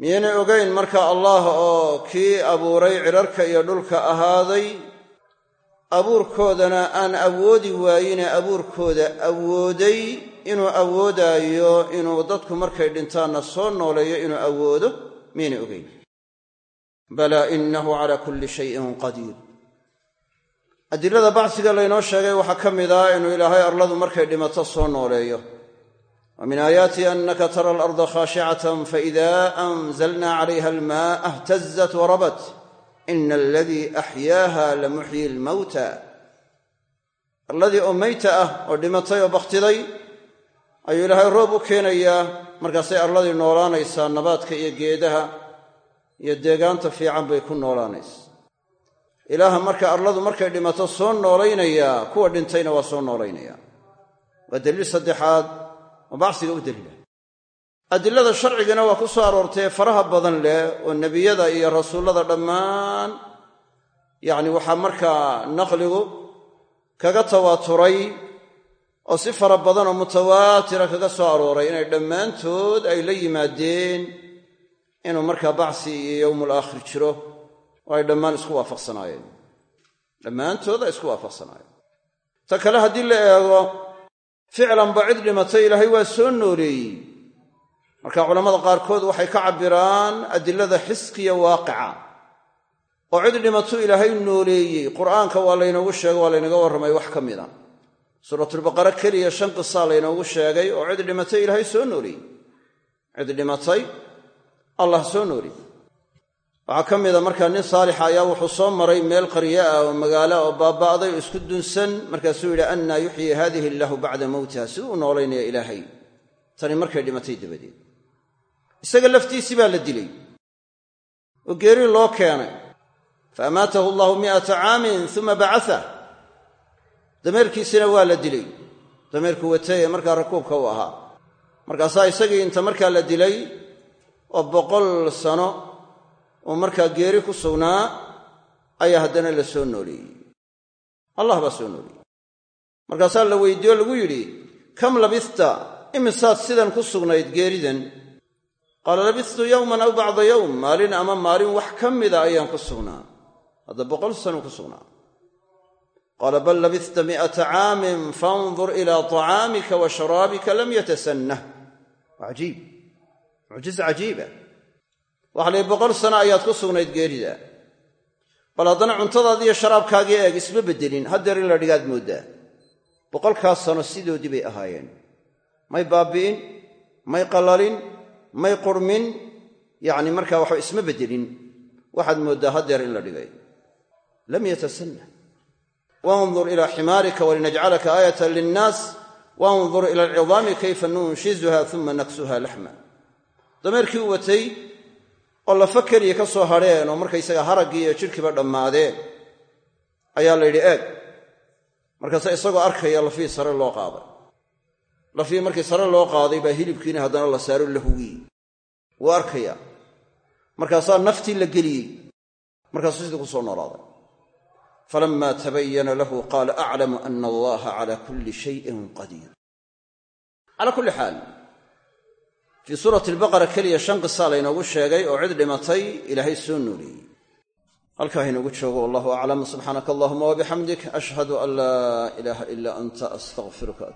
miyaynay ogayn marka allah oo kii abuuray cirarka iyo dhulka ahaaday abuurkoodana aan awoodi waayine abuurkooda awooday inuu awoodaayo inuu dadku markay dhintaanna soo nooleeyo inuu awoodo miyaynay ogayn balaa inahu calaa kulli shayin qadiir. Adilada bacsiga laynoo sheegay waxaa ka mid ah inuu ilaahay arladu markay dhimato soo nooleeyo wa min aayaatihi anaka tara alarda khaashicatan faida anzalna calayha almaaa ihtazat warabat ina aladii axyaaha lamuxyi lmawta arladii oo meyta ah oo dhimatay oo bakhtiday ayuu ilaahay roob u keenayaa markaasay arladii noolaanaysaa nabaadka iyo geedaha iyo deegaanta fiican bay ku noolaanaysa ilaaha marka arladu markay dhimato soo noolaynayaa kuwa dhintayna waa soo noolaynaya waa daliil saddexaad oo u daliila adilada sharcigana waa ku soo aroortay faraha badan leh oo nebiyada iyo rasuullada dhammaan yacni waxaa markaa naqligu kaga tawaaturay oo si fara badan oo mutawaatira kaga soo arooray inay dhammaantood ay la yimaadeen inuu markaa bacsi iyo yowmul aakhir jiro oo ay dhammaan isku waafaqsanaayeen. Dhammaantood ay isku waafaqsanaayeen. Ta kale haddii la eego ficlanba cid dhimatay ilaahay waa soo nooleeyey marka culammada qaarkood waxay ka cabbiraan adilada xiskiya waaqica. Oo cid dhimatuu ilaahay nooleeyey qur'aanka waa laynoogu sheegay waa laynaga warramay wax ka mida. Suuratulbaqara keliya shan qisaa laynoogu sheegay oo cid dhimatay ilaahay soo nooleeyey cid dhimatay allah soo nooliyey waxaa ka mida markaa nin saalixa ayaa wuxuu soo maray meel qaryo ah oo magaalo oo baaba'day oo isku dunsan. Markaasuu yidhi annaa yuxyi haadihi illaahu bacda mowtiha siduu u noolaynaya ilaahay tani markay dhimatay dabadeed. Isaga laftiisii baa la dilay oo geeri loo keenay. Fa amaatahu allahu mi'ata caamin uma bacatah dameerkiisina waa la dilay. Dameerku watay ee markaa rakuubka u ahaa. Markaasaa isagii inta markaa la dilay oo boqol sano uu markaa geeri ku sugnaa ayaa haddana la soo nooleeyey allah baa soo nooleeyey markaasaa la weydiiyo lagu yidhi kam labista? Imisaad sidan ku sugnayd geeridan? Qaala labistu yowman aw bacda yowm maalin ama maalin wax ka mida ayaan ku sugnaa. Hadda boqol sanuu ku sugnaa. Qaala bal labista mi'ata caamin fandur ilaa tacaamika wa sharaabika lam yatasannah cajiib. Mucjiza cajiiba waxa layihi boqol sano ayaad ku sugnayd geerida. Bal haddana cuntadaadi iyo sharaabkaagii eeg isma beddelin. Haddeer in la dhigaad mooddaa boqolkaas sano sidoodii bay ahaayeen. May baabbi'in may qallalin may qurmin yacni markaa waxba isma beddelin. Waxaad mooddaa haddeer in la dhigay. Lam yatasanna. Wandur ilaa ximaarika walinajcalaka aayatan linnaas. Wandur ila alcidaami kayfa nunshizuha uma naksuha laxma dameerkii u watay oo lafa keliya ka soo hadheen oo markaysaga haraggii iyo jidhkiiba dhammaadeen ayaa la yidhi eeg markaase isagoo arkaya lafihii sare loo qaaday. Lafihii markii sare loo qaaday baa hilibkiina haddana la saaro la hugiyey wuu arkayaa. Markaasaa naftii la geliyey. Markaasuu sidii ku soo noolaaday. Falama tabayana lahu qaala aclamu ana allaha cala kulli shayin qadiir. Calaa kulli xaal fii suurati albaqara keliya shan qisaa laynoogu sheegay oo cid dhimatay ilaahay soo nooleeyey halkaa haynoogu joogo wallahu aclam. Subxaanaka allahuma wabixamdik ashhadu an laa ilaaha ila anta astaqfiruka